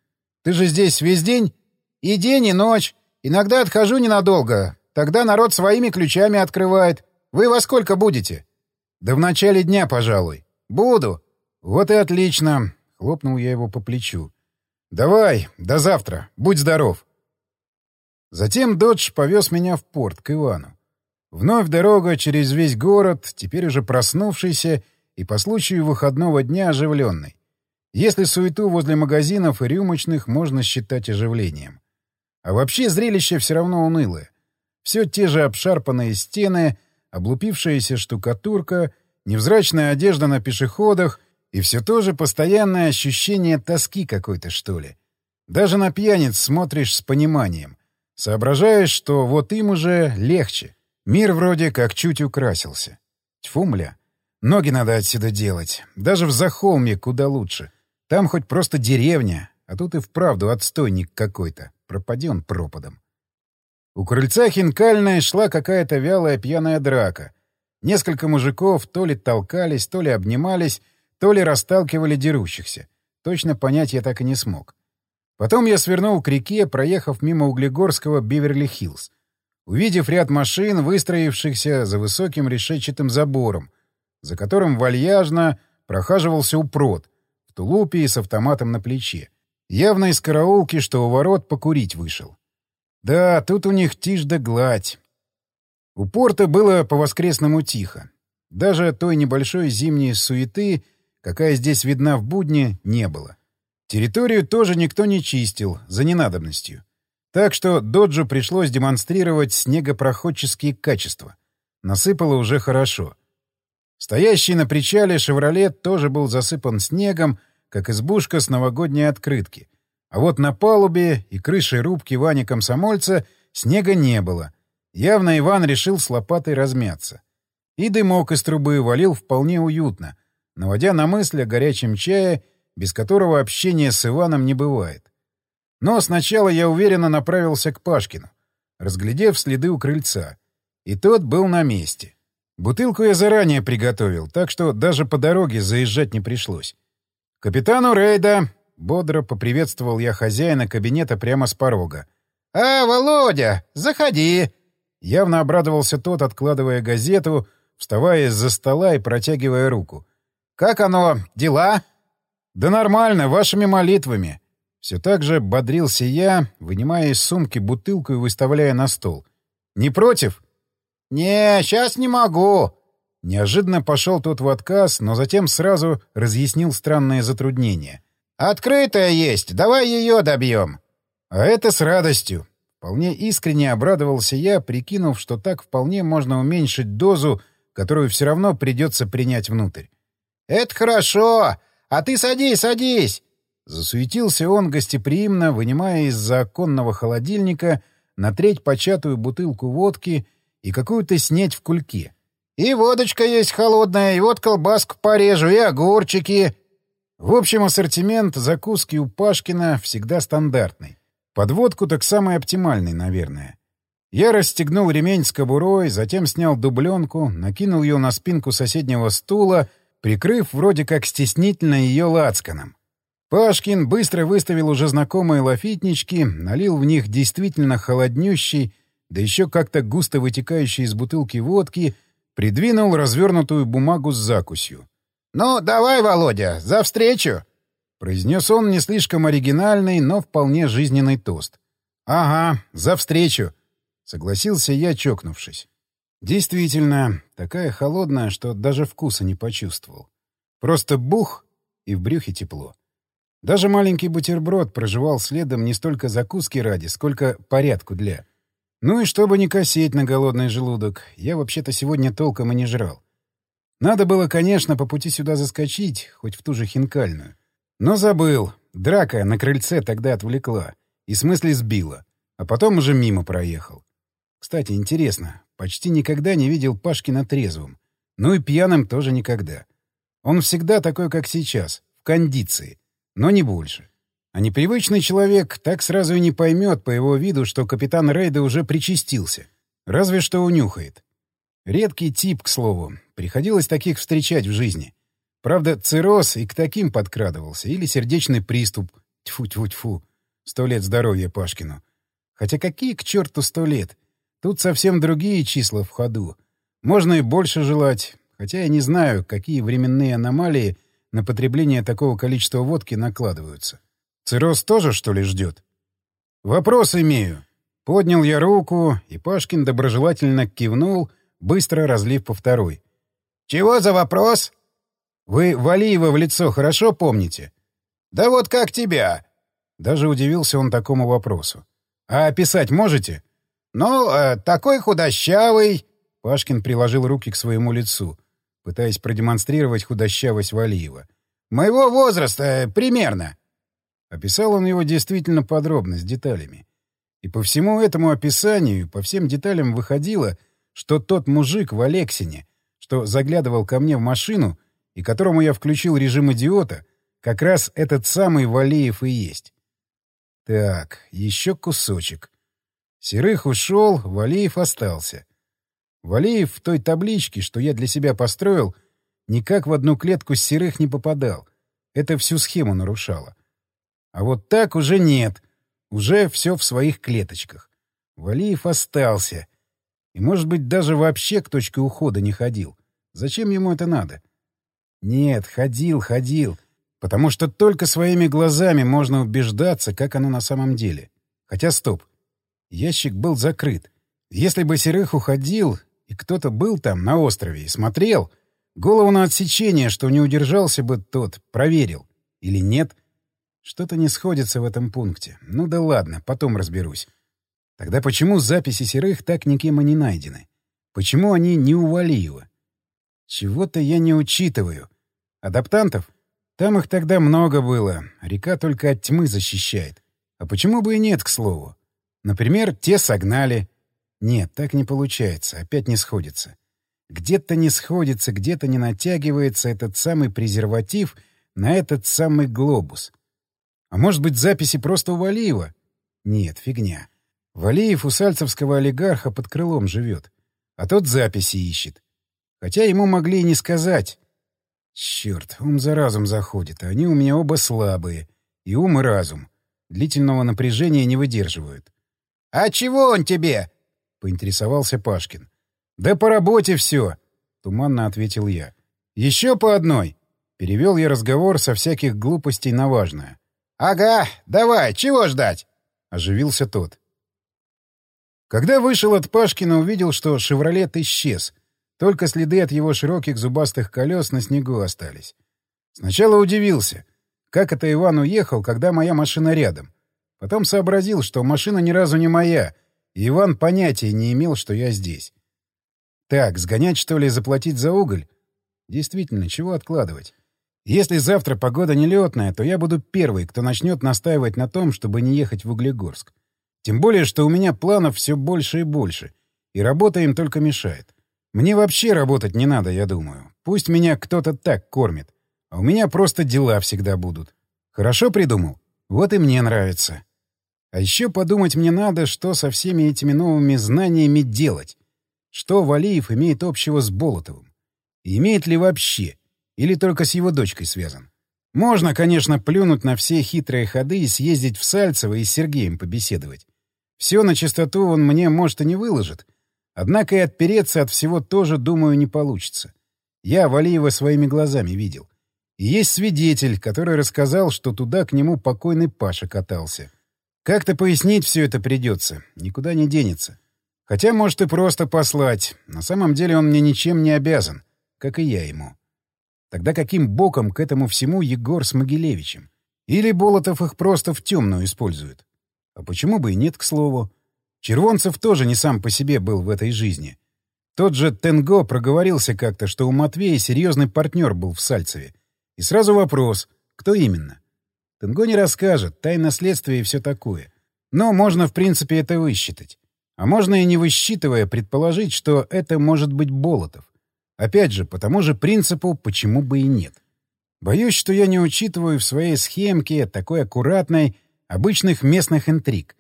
A: Ты же здесь весь день? — И день, и ночь. Иногда отхожу ненадолго. Тогда народ своими ключами открывает. Вы во сколько будете? — Да в начале дня, пожалуй. — Буду. — Вот и отлично. — хлопнул я его по плечу. — Давай, до завтра. Будь здоров. Затем Додж повез меня в порт, к Ивану. Вновь дорога через весь город, теперь уже проснувшийся и по случаю выходного дня оживленный. Если суету возле магазинов и рюмочных можно считать оживлением. А вообще зрелище все равно унылое. Все те же обшарпанные стены, облупившаяся штукатурка, невзрачная одежда на пешеходах и все то же постоянное ощущение тоски какой-то, что ли. Даже на пьяниц смотришь с пониманием. соображаешь, что вот им уже легче. Мир вроде как чуть украсился. Тьфу, мля. Ноги надо отсюда делать. Даже в Захолме куда лучше. Там хоть просто деревня, а тут и вправду отстойник какой-то. Пропади он пропадом. У крыльца хинкальной шла какая-то вялая пьяная драка. Несколько мужиков то ли толкались, то ли обнимались, то ли расталкивали дерущихся. Точно понять я так и не смог. Потом я свернул к реке, проехав мимо Углегорского Биверли-Хиллз. Увидев ряд машин, выстроившихся за высоким решетчатым забором, за которым вальяжно прохаживался упрот, в тулупе и с автоматом на плече. Явно из караулки, что у ворот покурить вышел. Да, тут у них тишь да гладь. У порта было по-воскресному тихо. Даже той небольшой зимней суеты, какая здесь видна в будни, не было. Территорию тоже никто не чистил, за ненадобностью. Так что Доджу пришлось демонстрировать снегопроходческие качества. Насыпало уже хорошо. Стоящий на причале «Шевролет» тоже был засыпан снегом, как избушка с новогодней открытки. А вот на палубе и крыше рубки Вани Комсомольца снега не было. Явно Иван решил с лопатой размяться. И дымок из трубы валил вполне уютно, наводя на мысль о горячем чае, без которого общения с Иваном не бывает. Но сначала я уверенно направился к Пашкину, разглядев следы у крыльца. И тот был на месте. Бутылку я заранее приготовил, так что даже по дороге заезжать не пришлось. «Капитану Рейда!» — бодро поприветствовал я хозяина кабинета прямо с порога.
B: «А, Володя, заходи!»
A: Явно обрадовался тот, откладывая газету, вставая из-за стола и протягивая руку.
B: «Как оно? Дела?»
A: «Да нормально, вашими молитвами». Все так же бодрился я, вынимая из сумки бутылку и выставляя на стол. «Не против?»
B: «Не, сейчас не могу».
A: Неожиданно пошел тот в отказ, но затем сразу разъяснил странное затруднение.
B: «Открытая есть, давай ее добьем».
A: «А это с радостью». Вполне искренне обрадовался я, прикинув, что так вполне можно уменьшить дозу, которую все равно придется принять внутрь.
B: «Это хорошо! А ты садись, садись!»
A: Засуетился он гостеприимно, вынимая из-за оконного холодильника на треть початую бутылку водки — и какую-то снеть в кульке.
B: «И водочка есть холодная, и вот колбаску порежу, и огурчики».
A: В общем, ассортимент закуски у Пашкина всегда стандартный. Подводку так самый оптимальный, наверное. Я расстегнул ремень с кобурой, затем снял дубленку, накинул ее на спинку соседнего стула, прикрыв вроде как стеснительно ее лацканом. Пашкин быстро выставил уже знакомые лафитнички, налил в них действительно холоднющий, да еще как-то густо вытекающей из бутылки водки, придвинул развернутую бумагу с закусью.
B: «Ну, давай, Володя, за встречу!»
A: Произнес он не слишком оригинальный, но вполне жизненный тост. «Ага, за встречу!» — согласился я, чокнувшись. Действительно, такая холодная, что даже вкуса не почувствовал. Просто бух, и в брюхе тепло. Даже маленький бутерброд проживал следом не столько закуски ради, сколько порядку для. Ну и чтобы не косеть на голодный желудок, я вообще-то сегодня толком и не жрал. Надо было, конечно, по пути сюда заскочить, хоть в ту же хинкальную. Но забыл. Драка на крыльце тогда отвлекла. И с мысли сбила. А потом уже мимо проехал. Кстати, интересно, почти никогда не видел Пашкина трезвым. Ну и пьяным тоже никогда. Он всегда такой, как сейчас, в кондиции. Но не больше. А непривычный человек так сразу и не поймет по его виду, что капитан Рейда уже причастился. Разве что унюхает. Редкий тип, к слову. Приходилось таких встречать в жизни. Правда, цирроз и к таким подкрадывался. Или сердечный приступ. Тьфу-тьфу-тьфу. Сто лет здоровья Пашкину. Хотя какие к черту сто лет? Тут совсем другие числа в ходу. Можно и больше желать. Хотя я не знаю, какие временные аномалии на потребление такого количества водки накладываются. Цирроз тоже, что ли, ждет? Вопрос имею. Поднял я руку, и Пашкин доброжелательно кивнул, быстро разлив по второй.
B: «Чего за вопрос?»
A: «Вы Валиева в лицо хорошо помните?»
B: «Да вот как тебя?»
A: Даже удивился он такому вопросу. «А описать можете?»
B: «Ну, э, такой худощавый...»
A: Пашкин приложил руки к своему лицу, пытаясь продемонстрировать худощавость Валиева.
B: «Моего возраста, э, примерно.
A: Описал он его действительно подробно, с деталями. И по всему этому описанию, по всем деталям выходило, что тот мужик в Алексине, что заглядывал ко мне в машину и которому я включил режим идиота, как раз этот самый Валеев и есть. Так, еще кусочек. Серых ушел, Валеев остался. Валеев в той табличке, что я для себя построил, никак в одну клетку с Серых не попадал. Это всю схему нарушало. А вот так уже нет. Уже все в своих клеточках. Валиев остался. И, может быть, даже вообще к точке ухода не ходил. Зачем ему это надо? Нет, ходил, ходил. Потому что только своими глазами можно убеждаться, как оно на самом деле. Хотя стоп. Ящик был закрыт. Если бы Серых уходил, и кто-то был там, на острове, и смотрел, голову на отсечение, что не удержался бы тот, проверил. Или нет? Что-то не сходится в этом пункте. Ну да ладно, потом разберусь. Тогда почему записи Серых так никем и не найдены? Почему они не у Валиева? Чего-то я не учитываю. Адаптантов? Там их тогда много было. Река только от тьмы защищает. А почему бы и нет, к слову? Например, те согнали. Нет, так не получается. Опять не сходится. Где-то не сходится, где-то не натягивается этот самый презерватив на этот самый глобус. А может быть, записи просто у Валиева? Нет, фигня. Валиев у сальцевского олигарха под крылом живет. А тот записи ищет. Хотя ему могли и не сказать. Черт, ум за разум заходит, а они у меня оба слабые. И ум, и разум. Длительного напряжения не выдерживают.
B: — А чего он тебе?
A: — поинтересовался Пашкин. — Да по работе все, — туманно ответил я. — Еще по одной. Перевел я разговор со всяких глупостей на важное.
B: — Ага, давай, чего ждать?
A: — оживился тот. Когда вышел от Пашкина, увидел, что «Шевролет» исчез, только следы от его широких зубастых колес на снегу остались. Сначала удивился, как это Иван уехал, когда моя машина рядом. Потом сообразил, что машина ни разу не моя, и Иван понятия не имел, что я здесь. Так, сгонять, что ли, заплатить за уголь? Действительно, чего откладывать? Если завтра погода нелетная, то я буду первый, кто начнет настаивать на том, чтобы не ехать в Углегорск. Тем более, что у меня планов все больше и больше, и работа им только мешает. Мне вообще работать не надо, я думаю. Пусть меня кто-то так кормит. А у меня просто дела всегда будут. Хорошо придумал? Вот и мне нравится. А еще подумать мне надо, что со всеми этими новыми знаниями делать. Что Валиев имеет общего с Болотовым? И имеет ли вообще? Или только с его дочкой связан? Можно, конечно, плюнуть на все хитрые ходы и съездить в Сальцево и с Сергеем побеседовать. Все на чистоту он мне, может, и не выложит — Однако и отпереться от всего тоже, думаю, не получится. Я Валиева своими глазами видел. И есть свидетель, который рассказал, что туда к нему покойный Паша катался. Как-то пояснить все это придется, никуда не денется. Хотя, может, и просто послать. На самом деле он мне ничем не обязан, как и я ему. Тогда каким боком к этому всему Егор с Могилевичем? Или Болотов их просто в темную использует? А почему бы и нет, к слову? Червонцев тоже не сам по себе был в этой жизни. Тот же Тенго проговорился как-то, что у Матвея серьезный партнер был в Сальцеве. И сразу вопрос, кто именно? Тенго не расскажет, тайна следствия и все такое. Но можно, в принципе, это высчитать. А можно и не высчитывая предположить, что это может быть Болотов. Опять же, по тому же принципу, почему бы и нет. Боюсь, что я не учитываю в своей схемке такой аккуратной обычных местных интриг.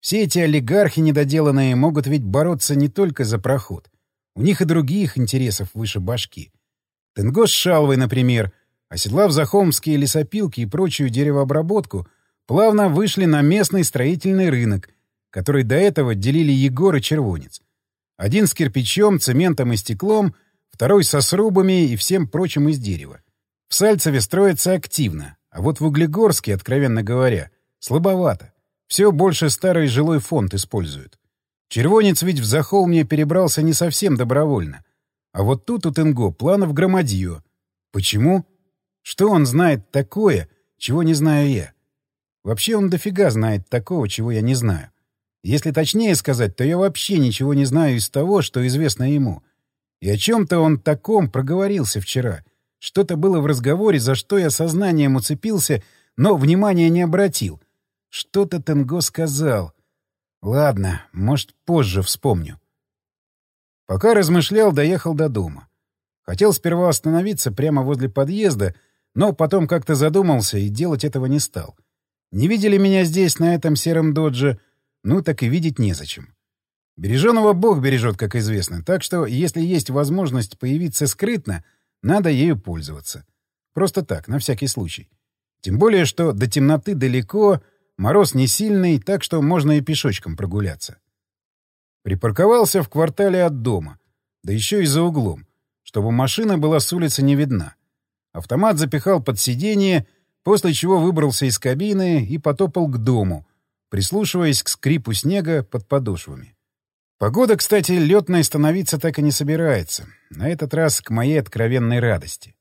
A: Все эти олигархи недоделанные могут ведь бороться не только за проход. У них и других интересов выше башки. Тенго с Шалвой, например, оседлав захомские лесопилки и прочую деревообработку, плавно вышли на местный строительный рынок, который до этого делили Егор и Червонец. Один с кирпичом, цементом и стеклом, второй со срубами и всем прочим из дерева. В Сальцеве строится активно, а вот в Углегорске, откровенно говоря, слабовато. Все больше старый жилой фонд используют. Червонец ведь в Захолмье перебрался не совсем добровольно. А вот тут у Тенго планов громадье. Почему? Что он знает такое, чего не знаю я? Вообще он дофига знает такого, чего я не знаю. Если точнее сказать, то я вообще ничего не знаю из того, что известно ему. И о чем-то он таком проговорился вчера. Что-то было в разговоре, за что я сознанием уцепился, но внимания не обратил. Что-то Тенго сказал. Ладно, может, позже вспомню. Пока размышлял, доехал до дома. Хотел сперва остановиться прямо возле подъезда, но потом как-то задумался и делать этого не стал. Не видели меня здесь, на этом сером додже, ну так и видеть незачем. Береженого Бог бережет, как известно, так что, если есть возможность появиться скрытно, надо ею пользоваться. Просто так, на всякий случай. Тем более, что до темноты далеко, мороз не сильный, так что можно и пешочком прогуляться. Припарковался в квартале от дома, да еще и за углом, чтобы машина была с улицы не видна. Автомат запихал под сиденье, после чего выбрался из кабины и потопал к дому, прислушиваясь к скрипу снега под подошвами. Погода, кстати, летной становиться так и не собирается. На этот раз к моей откровенной радости.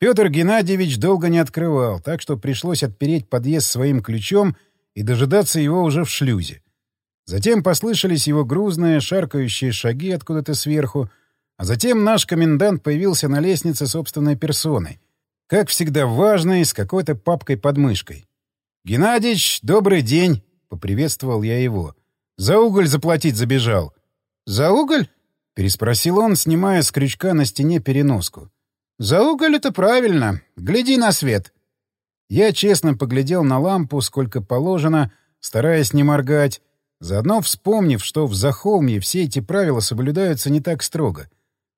A: Петр Геннадьевич долго не открывал, так что пришлось отпереть подъезд своим ключом и дожидаться его уже в шлюзе. Затем послышались его грузные, шаркающие шаги откуда-то сверху, а затем наш комендант появился на лестнице собственной персоной. Как всегда важный, с какой-то папкой под мышкой. «Геннадьич, добрый день!» — поприветствовал я его. «За уголь заплатить забежал».
B: «За уголь?»
A: — переспросил он, снимая с крючка на стене переноску.
B: «За уголь это правильно. Гляди на свет».
A: Я честно поглядел на лампу, сколько положено, стараясь не моргать, заодно вспомнив, что в Захолмье все эти правила соблюдаются не так строго.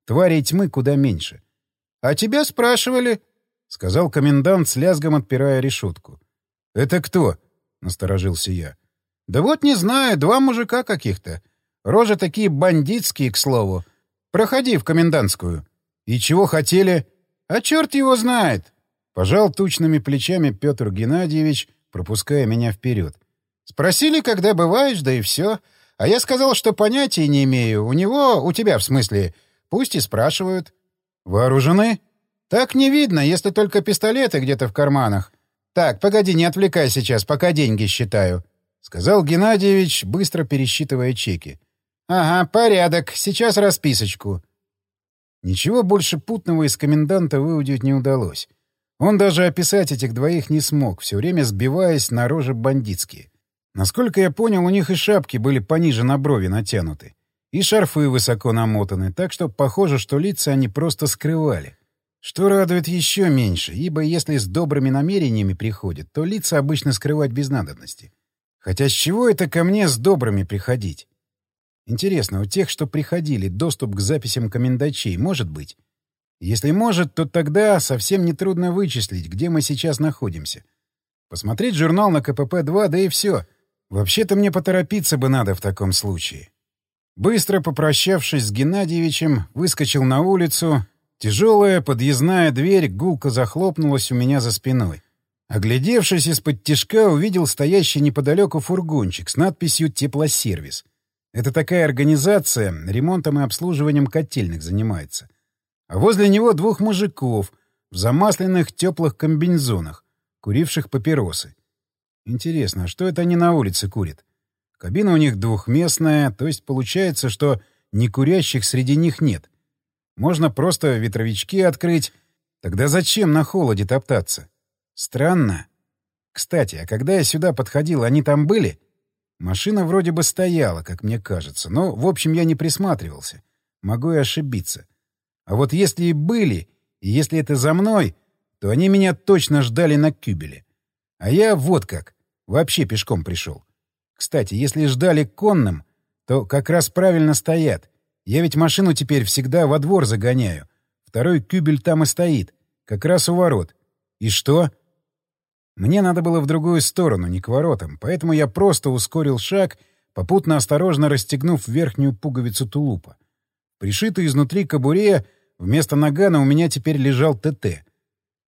A: Тварей тьмы куда меньше.
B: — А тебя спрашивали, — сказал комендант с лязгом, отпирая решетку.
A: — Это кто? — насторожился я.
B: — Да вот не знаю, два мужика каких-то. Рожи такие бандитские, к слову. Проходи в комендантскую.
A: — И чего хотели?
B: — А черт его знает.
A: Пожал тучными плечами Петр Геннадьевич, пропуская меня вперед.
B: Спросили, когда бываешь, да и все. А я сказал, что понятия не имею. У него, у тебя в смысле. Пусть и спрашивают.
A: Вооружены?
B: Так не видно, если только пистолеты где-то в карманах. Так, погоди, не отвлекай сейчас, пока деньги считаю. — сказал Геннадьевич, быстро пересчитывая чеки. — Ага, порядок. Сейчас расписочку.
A: Ничего больше путного из коменданта выудить не удалось. Он даже описать этих двоих не смог, все время сбиваясь на рожи бандитские. Насколько я понял, у них и шапки были пониже на брови натянуты. И шарфы высоко намотаны, так что похоже, что лица они просто скрывали. Что радует еще меньше, ибо если с добрыми намерениями приходят, то лица обычно скрывать без надобности. Хотя с чего это ко мне с добрыми приходить? Интересно, у тех, что приходили, доступ к записям комендачей может быть? Если может, то тогда совсем нетрудно вычислить, где мы сейчас находимся. Посмотреть журнал на КПП-2, да и все — Вообще-то мне поторопиться бы надо в таком случае. Быстро попрощавшись с Геннадьевичем, выскочил на улицу. Тяжелая подъездная дверь гулко захлопнулась у меня за спиной. Оглядевшись из-под тишка, увидел стоящий неподалеку фургончик с надписью «Теплосервис». Это такая организация, ремонтом и обслуживанием котельных занимается. А возле него двух мужиков в замасленных теплых комбинезонах, куривших папиросы. Интересно, а что это они на улице курят? Кабина у них двухместная, то есть получается, что некурящих среди них нет. Можно просто ветровички открыть. Тогда зачем на холоде топтаться? Странно. Кстати, а когда я сюда подходил, они там были? Машина вроде бы стояла, как мне кажется, но, в общем, я не присматривался. Могу и ошибиться. А вот если и были, и если это за мной, то они меня точно ждали на кюбеле. А я вот как. Вообще пешком пришел. Кстати, если ждали конным, то как раз правильно стоят. Я ведь машину теперь всегда во двор загоняю. Второй кюбель там и стоит, как раз у ворот. И что? Мне надо было в другую сторону, не к воротам, поэтому я просто ускорил шаг, попутно осторожно расстегнув верхнюю пуговицу тулупа. Пришитый изнутри кобуре вместо нагана у меня теперь лежал ТТ.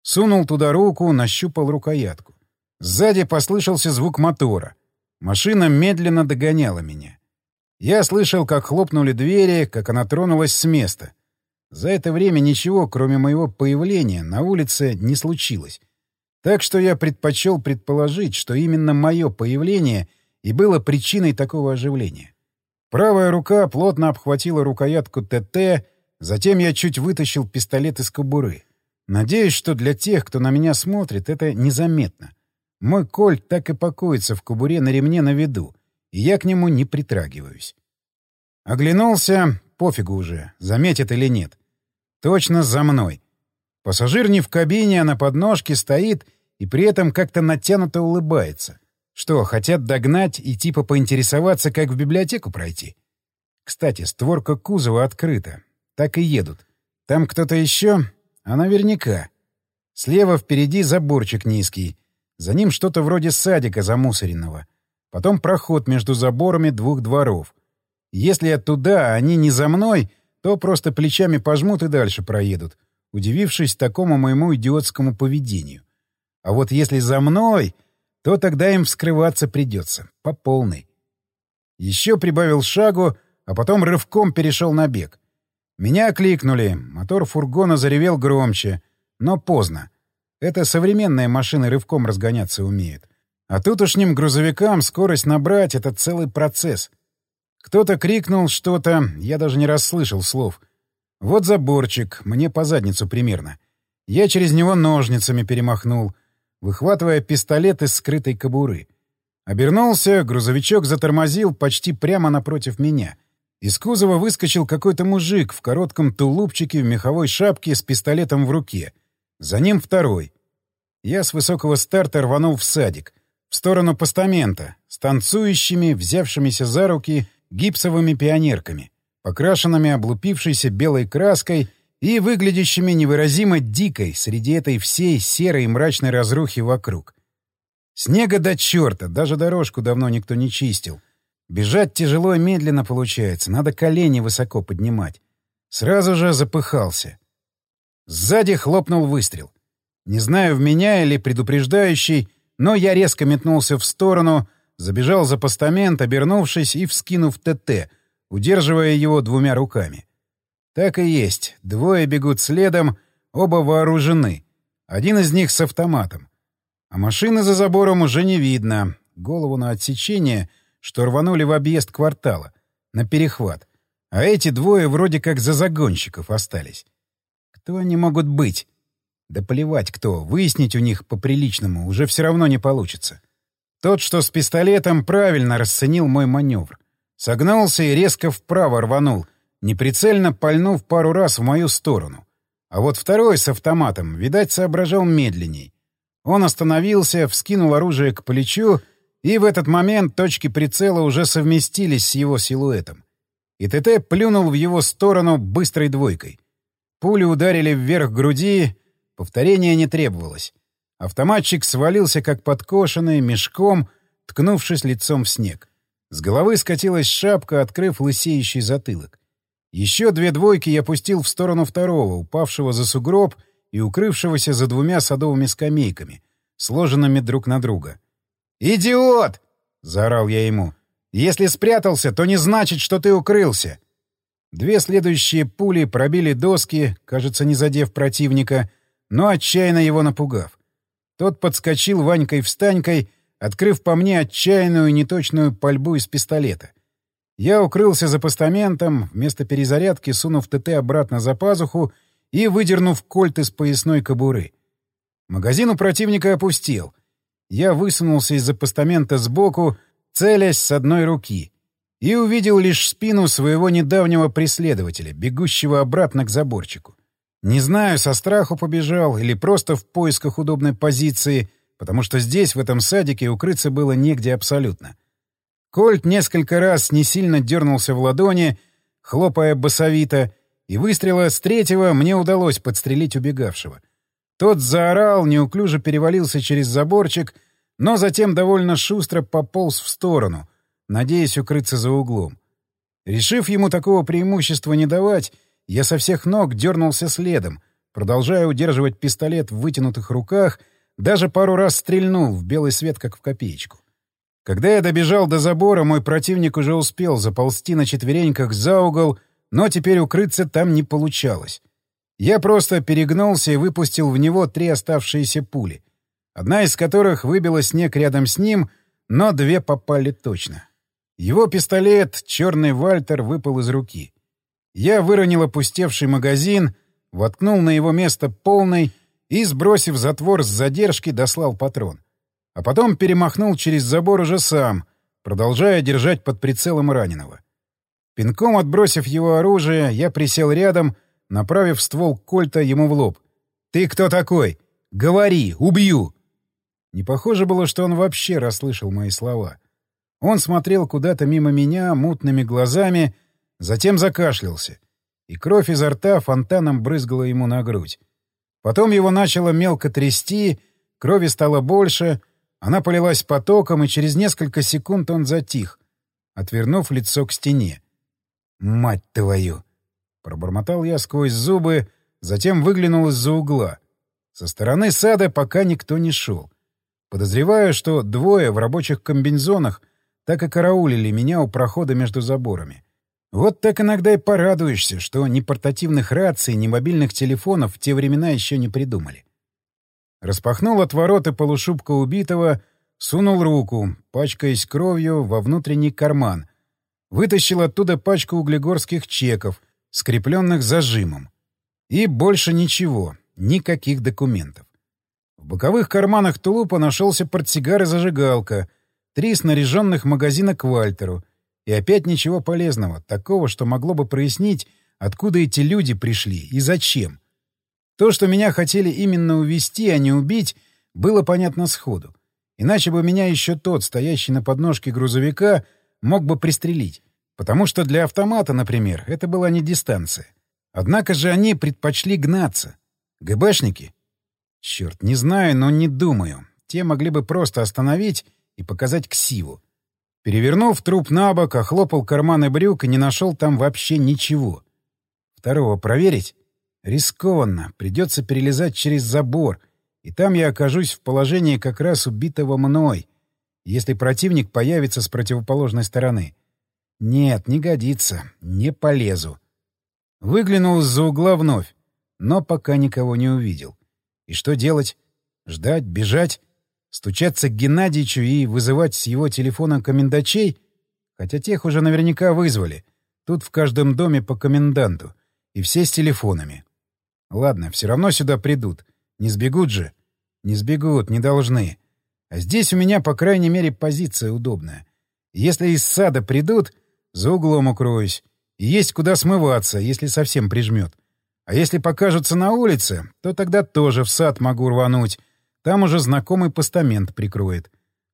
A: Сунул туда руку, нащупал рукоятку. Сзади послышался звук мотора. Машина медленно догоняла меня. Я слышал, как хлопнули двери, как она тронулась с места. За это время ничего, кроме моего появления, на улице не случилось. Так что я предпочел предположить, что именно мое появление и было причиной такого оживления. Правая рука плотно обхватила рукоятку ТТ, затем я чуть вытащил пистолет из кобуры. Надеюсь, что для тех, кто на меня смотрит, это незаметно. Мой кольт так и покоится в кобуре на ремне на виду, и я к нему не притрагиваюсь. Оглянулся, пофигу уже, заметит или нет. Точно за мной. Пассажир не в кабине, а на подножке стоит и при этом как-то натянуто улыбается. Что, хотят догнать и типа поинтересоваться, как в библиотеку пройти? Кстати, створка кузова открыта. Так и едут. Там кто-то еще? А наверняка. Слева впереди заборчик низкий. За ним что-то вроде садика замусоренного. Потом проход между заборами двух дворов. Если я туда, а они не за мной, то просто плечами пожмут и дальше проедут, удивившись такому моему идиотскому поведению. А вот если за мной, то тогда им вскрываться придется. По полной. Еще прибавил шагу, а потом рывком перешел на бег. Меня окликнули, мотор фургона заревел громче, но поздно. Это современные машины рывком разгоняться умеют. А тутошним грузовикам скорость набрать — это целый процесс. Кто-то крикнул что-то, я даже не расслышал слов. Вот заборчик, мне по задницу примерно. Я через него ножницами перемахнул, выхватывая пистолет из скрытой кобуры. Обернулся, грузовичок затормозил почти прямо напротив меня. Из кузова выскочил какой-то мужик в коротком тулупчике в меховой шапке с пистолетом в руке. За ним второй. Я с высокого старта рванул в садик, в сторону постамента, с танцующими, взявшимися за руки гипсовыми пионерками, покрашенными облупившейся белой краской и выглядящими невыразимо дикой среди этой всей серой и мрачной разрухи вокруг. Снега до черта, даже дорожку давно никто не чистил. Бежать тяжело и медленно получается, надо колени высоко поднимать. Сразу же запыхался. Сзади хлопнул выстрел. Не знаю, в меня или предупреждающий, но я резко метнулся в сторону, забежал за постамент, обернувшись и вскинув ТТ, удерживая его двумя руками. Так и есть. Двое бегут следом, оба вооружены. Один из них с автоматом. А машины за забором уже не видно. Голову на отсечение, что рванули в объезд квартала. На перехват. А эти двое вроде как за загонщиков остались. Кто они могут быть? Да плевать кто, выяснить у них по-приличному уже все равно не получится. Тот, что с пистолетом, правильно расценил мой маневр. Согнался и резко вправо рванул — неприцельно пальнув пару раз в мою сторону. А вот второй с автоматом, видать, соображал медленней. Он остановился, вскинул оружие к плечу, и в этот момент точки прицела уже совместились с его силуэтом. И ТТ плюнул в его сторону быстрой двойкой. Пули ударили вверх груди, повторения не требовалось. Автоматчик свалился как подкошенный, мешком, ткнувшись лицом в снег. С головы скатилась шапка, открыв лысеющий затылок. Еще две двойки я пустил в сторону второго, упавшего за сугроб и укрывшегося за двумя садовыми скамейками, сложенными друг на друга. «Идиот!» — заорал я ему. «Если спрятался, то не значит, что ты укрылся!» Две следующие пули пробили доски, кажется, не задев противника, но отчаянно его напугав. Тот подскочил Ванькой-встанькой, открыв по мне отчаянную неточную пальбу из пистолета. Я укрылся за постаментом, вместо перезарядки сунув ТТ обратно за пазуху и выдернув кольт из поясной кобуры. Магазин у противника опустел. Я высунулся из-за постамента сбоку, целясь с одной руки, и увидел лишь спину своего недавнего преследователя, бегущего обратно к заборчику. Не знаю, со страху побежал или просто в поисках удобной позиции, потому что здесь, в этом садике, укрыться было негде абсолютно. — Кольт несколько раз не сильно дернулся в ладони, хлопая басовито, и выстрела с третьего мне удалось подстрелить убегавшего. Тот заорал, неуклюже перевалился через заборчик, но затем довольно шустро пополз в сторону, надеясь укрыться за углом. Решив ему такого преимущества не давать, я со всех ног дернулся следом, продолжая удерживать пистолет в вытянутых руках, даже пару раз стрельнул в белый свет, как в копеечку. Когда я добежал до забора, мой противник уже успел заползти на четвереньках за угол, но теперь укрыться там не получалось. Я просто перегнулся и выпустил в него три оставшиеся пули, одна из которых выбила снег рядом с ним, но две попали точно. Его пистолет, черный Вальтер, выпал из руки. Я выронил опустевший магазин, воткнул на его место полный и, сбросив затвор с задержки, дослал патрон а потом перемахнул через забор уже сам, продолжая держать под прицелом раненого. Пинком отбросив его оружие, я присел рядом, направив ствол кольта ему в лоб. «Ты кто такой? Говори! Убью!» Не похоже было, что он вообще расслышал мои слова. Он смотрел куда-то мимо меня мутными глазами, затем закашлялся, и кровь изо рта фонтаном брызгала ему на грудь. Потом его начало мелко трясти, крови стало больше, она полилась потоком, и через несколько секунд он затих, отвернув лицо к стене. «Мать твою!» — пробормотал я сквозь зубы, затем выглянул из-за угла. Со стороны сада пока никто не шел. Подозреваю, что двое в рабочих комбинзонах так и караулили меня у прохода между заборами. Вот так иногда и порадуешься, что ни портативных раций, ни мобильных телефонов в те времена еще не придумали. Распахнул отвороты полушубка убитого, сунул руку, пачкаясь кровью, во внутренний карман. Вытащил оттуда пачку углегорских чеков, скрепленных зажимом. И больше ничего, никаких документов. В боковых карманах тулупа нашелся портсигар и зажигалка, три снаряженных магазина к Вальтеру. И опять ничего полезного, такого, что могло бы прояснить, откуда эти люди пришли и зачем. То, что меня хотели именно увести, а не убить, было понятно сходу. Иначе бы меня еще тот, стоящий на подножке грузовика, мог бы пристрелить. Потому что для автомата, например, это была не дистанция. Однако же они предпочли гнаться. ГБшники? Черт, не знаю, но не думаю. Те могли бы просто остановить и показать ксиву. Перевернув труп на бок, охлопал карманы брюк и не нашел там вообще ничего. Второго проверить? Рискованно. Придется перелезать через забор. И там я окажусь в положении как раз убитого мной, если противник появится с противоположной стороны. Нет, не годится. Не полезу. Выглянул из-за угла вновь, но пока никого не увидел. И что делать? Ждать? Бежать? Стучаться к Геннадьевичу и вызывать с его телефона комендачей? Хотя тех уже наверняка вызвали. Тут в каждом доме по коменданту. И все с телефонами. Ладно, все равно сюда придут. Не сбегут же? Не сбегут, не должны. А здесь у меня, по крайней мере, позиция удобная. Если из сада придут, за углом укроюсь. И есть куда смываться, если совсем прижмет. А если покажутся на улице, то тогда тоже в сад могу рвануть. Там уже знакомый постамент прикроет.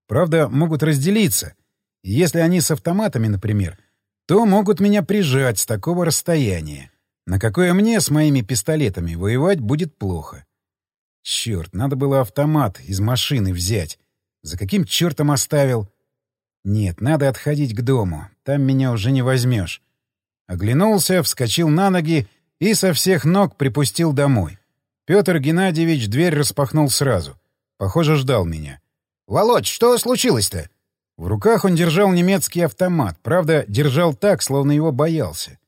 A: Правда, могут разделиться. Если они с автоматами, например, то могут меня прижать с такого расстояния. На какое мне с моими пистолетами воевать будет плохо. Черт, надо было автомат из машины взять. За каким чертом оставил? Нет, надо отходить к дому. Там меня уже не возьмешь. Оглянулся, вскочил на ноги и со всех ног припустил домой. Петр Геннадьевич дверь распахнул сразу. Похоже, ждал меня.
B: «Володь, что случилось-то?»
A: В руках он держал немецкий автомат. Правда, держал так, словно его боялся.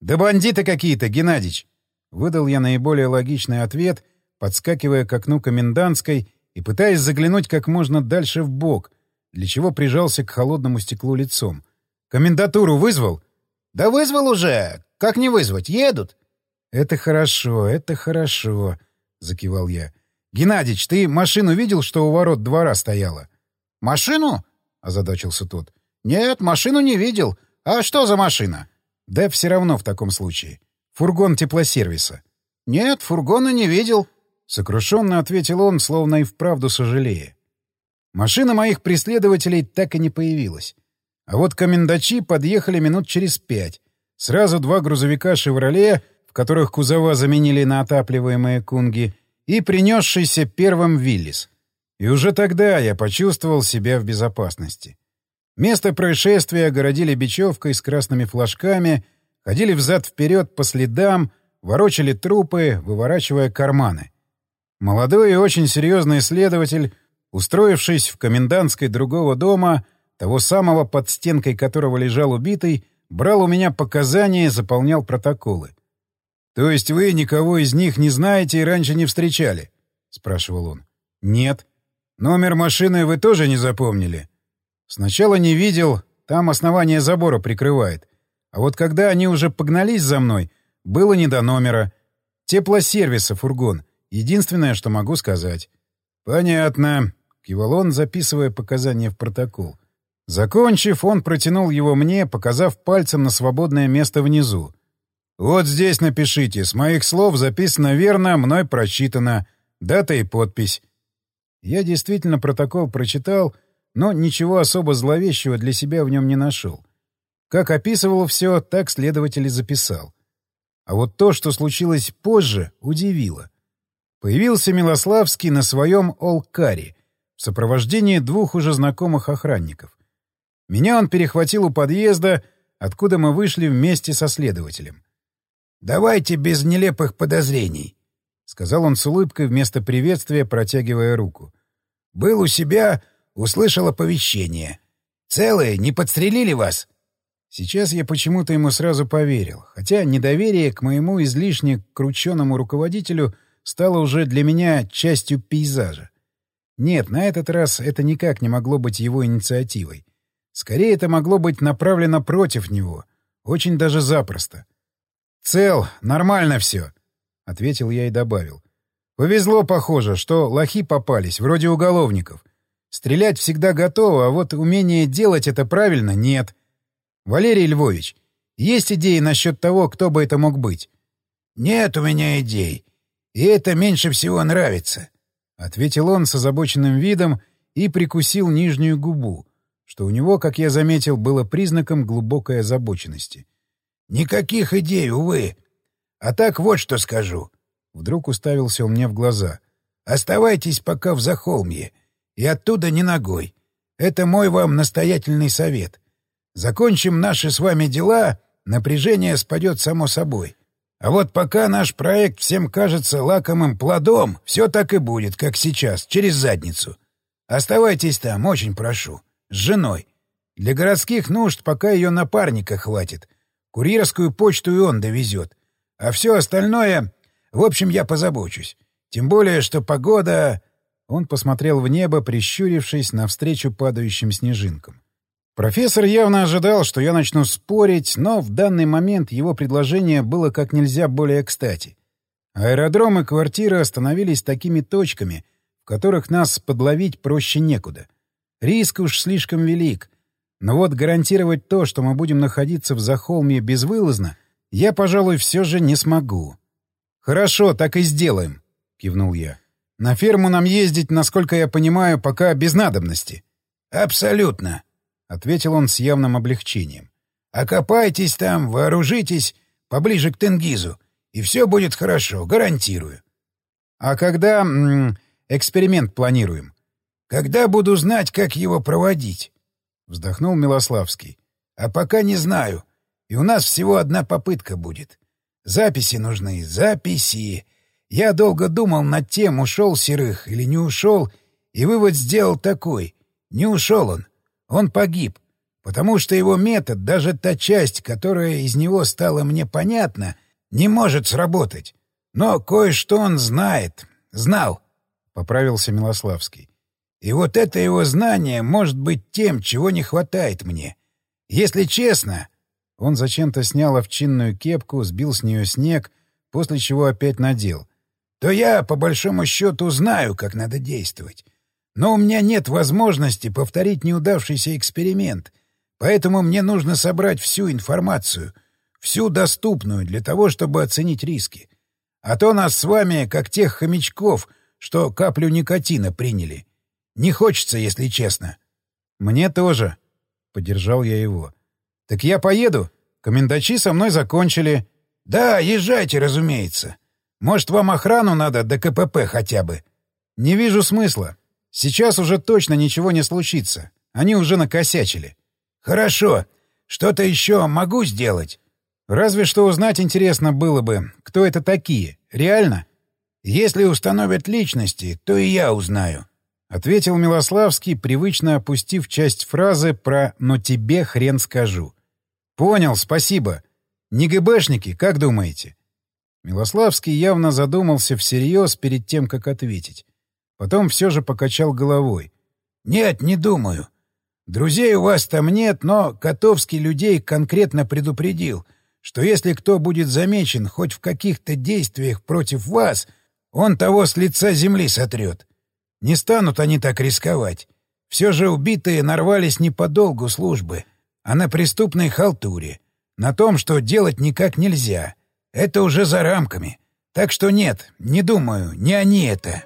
A: «Да бандиты какие-то, Геннадьевич!» Выдал я наиболее логичный ответ, подскакивая к окну комендантской и пытаясь заглянуть как можно дальше в бок, для чего прижался к холодному стеклу лицом. «Комендатуру вызвал?»
B: «Да вызвал уже! Как не вызвать? Едут!»
A: «Это хорошо, это хорошо», — закивал я. «Геннадич, ты машину видел, что у ворот двора стояла?»
B: «Машину?» — озадачился тот. «Нет, машину не видел. А что за машина?»
A: «Да все равно в таком случае. Фургон теплосервиса».
B: «Нет, фургона не видел», —
A: сокрушенно ответил он, словно и вправду сожалея. Машина моих преследователей так и не появилась. А вот комендачи подъехали минут через пять. Сразу два грузовика «Шевроле» в которых кузова заменили на отапливаемые кунги, и принесшийся первым Виллис. И уже тогда я почувствовал себя в безопасности. Место происшествия огородили бечевкой с красными флажками, ходили взад-вперед по следам, ворочали трупы, выворачивая карманы. Молодой и очень серьезный следователь, устроившись в комендантской другого дома, того самого, под стенкой которого лежал убитый, брал у меня показания и заполнял протоколы. «То есть вы никого из них не знаете и раньше не встречали?» — спрашивал он. «Нет. Номер машины вы тоже не запомнили?» «Сначала не видел, там основание забора прикрывает. А вот когда они уже погнались за мной, было не до номера. Теплосервиса фургон. Единственное, что могу сказать». «Понятно», — кивал он, записывая показания в протокол. Закончив, он протянул его мне, показав пальцем на свободное место внизу. «Вот здесь напишите. С моих слов записано верно, мной прочитано. Дата и подпись». Я действительно протокол прочитал, но ничего особо зловещего для себя в нем не нашел. Как описывал все, так следователь и записал. А вот то, что случилось позже, удивило. Появился Милославский на своем «Олкаре» в сопровождении двух уже знакомых охранников. Меня он перехватил у подъезда, откуда мы вышли вместе со следователем.
B: «Давайте без нелепых подозрений», — сказал он с улыбкой вместо приветствия, протягивая руку. «Был у себя, услышал оповещение. Целые, не подстрелили вас?»
A: Сейчас я почему-то ему сразу поверил, хотя недоверие к моему излишне крученому руководителю стало уже для меня частью пейзажа. Нет, на этот раз это никак не могло быть его инициативой. Скорее, это могло быть направлено против него. Очень даже запросто. «Цел, нормально все», — ответил я и добавил. «Повезло, похоже, что лохи попались, вроде уголовников. Стрелять всегда готово, а вот умение делать это правильно — нет. Валерий Львович, есть идеи насчет того, кто бы это мог быть?»
B: «Нет у меня идей. И это меньше всего нравится», — ответил он с озабоченным видом и прикусил нижнюю губу, что у него, как я заметил, было признаком глубокой озабоченности. «Никаких идей, увы. А так вот что скажу». Вдруг уставился он мне в глаза. «Оставайтесь пока в Захолмье, и оттуда не ногой. Это мой вам настоятельный совет. Закончим наши с вами дела, напряжение спадет само собой. А вот пока наш проект всем кажется лакомым плодом, все так и будет, как сейчас, через задницу. Оставайтесь там, очень прошу. С женой. Для городских нужд пока ее напарника хватит. Курьерскую почту и он довезет. А все остальное... В общем, я позабочусь. Тем более, что погода... Он посмотрел в небо, прищурившись навстречу падающим снежинкам. Профессор явно ожидал, что я начну спорить, но в данный момент его предложение было как нельзя более кстати. Аэродром и квартира становились такими точками, в которых нас подловить проще некуда — Риск уж слишком велик. Но вот гарантировать то, что мы будем находиться в Захолме безвылазно, я, пожалуй, все же не смогу. «Хорошо, так и сделаем», — кивнул я. «На ферму нам ездить, насколько я понимаю, пока без надобности».
A: «Абсолютно», — ответил он с явным облегчением. «Окопайтесь там, вооружитесь поближе к Тенгизу, и все будет хорошо, гарантирую».
B: «А когда м -м, эксперимент планируем?»
A: Когда буду знать, как его проводить? Вздохнул Милославский. А пока не знаю. И у нас всего одна попытка будет. Записи нужны, записи. Я долго думал над тем, ушел Серых или не ушел, и вывод сделал такой. Не ушел он. Он погиб. Потому что его метод, даже та часть, которая из него стала мне понятна, не может сработать. Но кое-что он знает. Знал, — поправился Милославский. И вот это его знание может быть тем, чего не хватает мне. Если честно... Он зачем-то снял овчинную кепку, сбил с нее снег, после чего опять надел. То я, по большому счету, знаю, как надо действовать. Но у меня нет возможности повторить неудавшийся эксперимент, поэтому мне нужно собрать всю информацию, всю доступную для того, чтобы оценить риски. А то нас с вами, как тех хомячков, что каплю никотина приняли. Не хочется, если честно.
B: Мне тоже. Поддержал я его. Так я поеду. Комендачи со мной закончили.
A: Да, езжайте, разумеется. Может, вам охрану надо до КПП хотя бы?
B: Не вижу смысла. Сейчас уже точно ничего не случится. Они уже накосячили.
A: Хорошо. Что-то еще могу сделать?
B: Разве что узнать интересно было бы, кто это такие. Реально?
A: Если установят личности, то и я узнаю.
B: — ответил Милославский, привычно опустив часть фразы про «но тебе хрен скажу». «Понял, спасибо. Не ГБшники, как думаете?» Милославский явно задумался всерьез перед тем, как ответить. Потом все же покачал головой.
A: «Нет, не думаю. Друзей у вас там нет, но Котовский людей конкретно предупредил, что если кто будет замечен хоть в каких-то действиях против вас, он того с лица земли сотрет. Не станут они так рисковать. Все же убитые нарвались не по долгу службы, а на преступной халтуре. На том, что делать никак нельзя. Это уже за рамками. Так что нет, не думаю, не они это.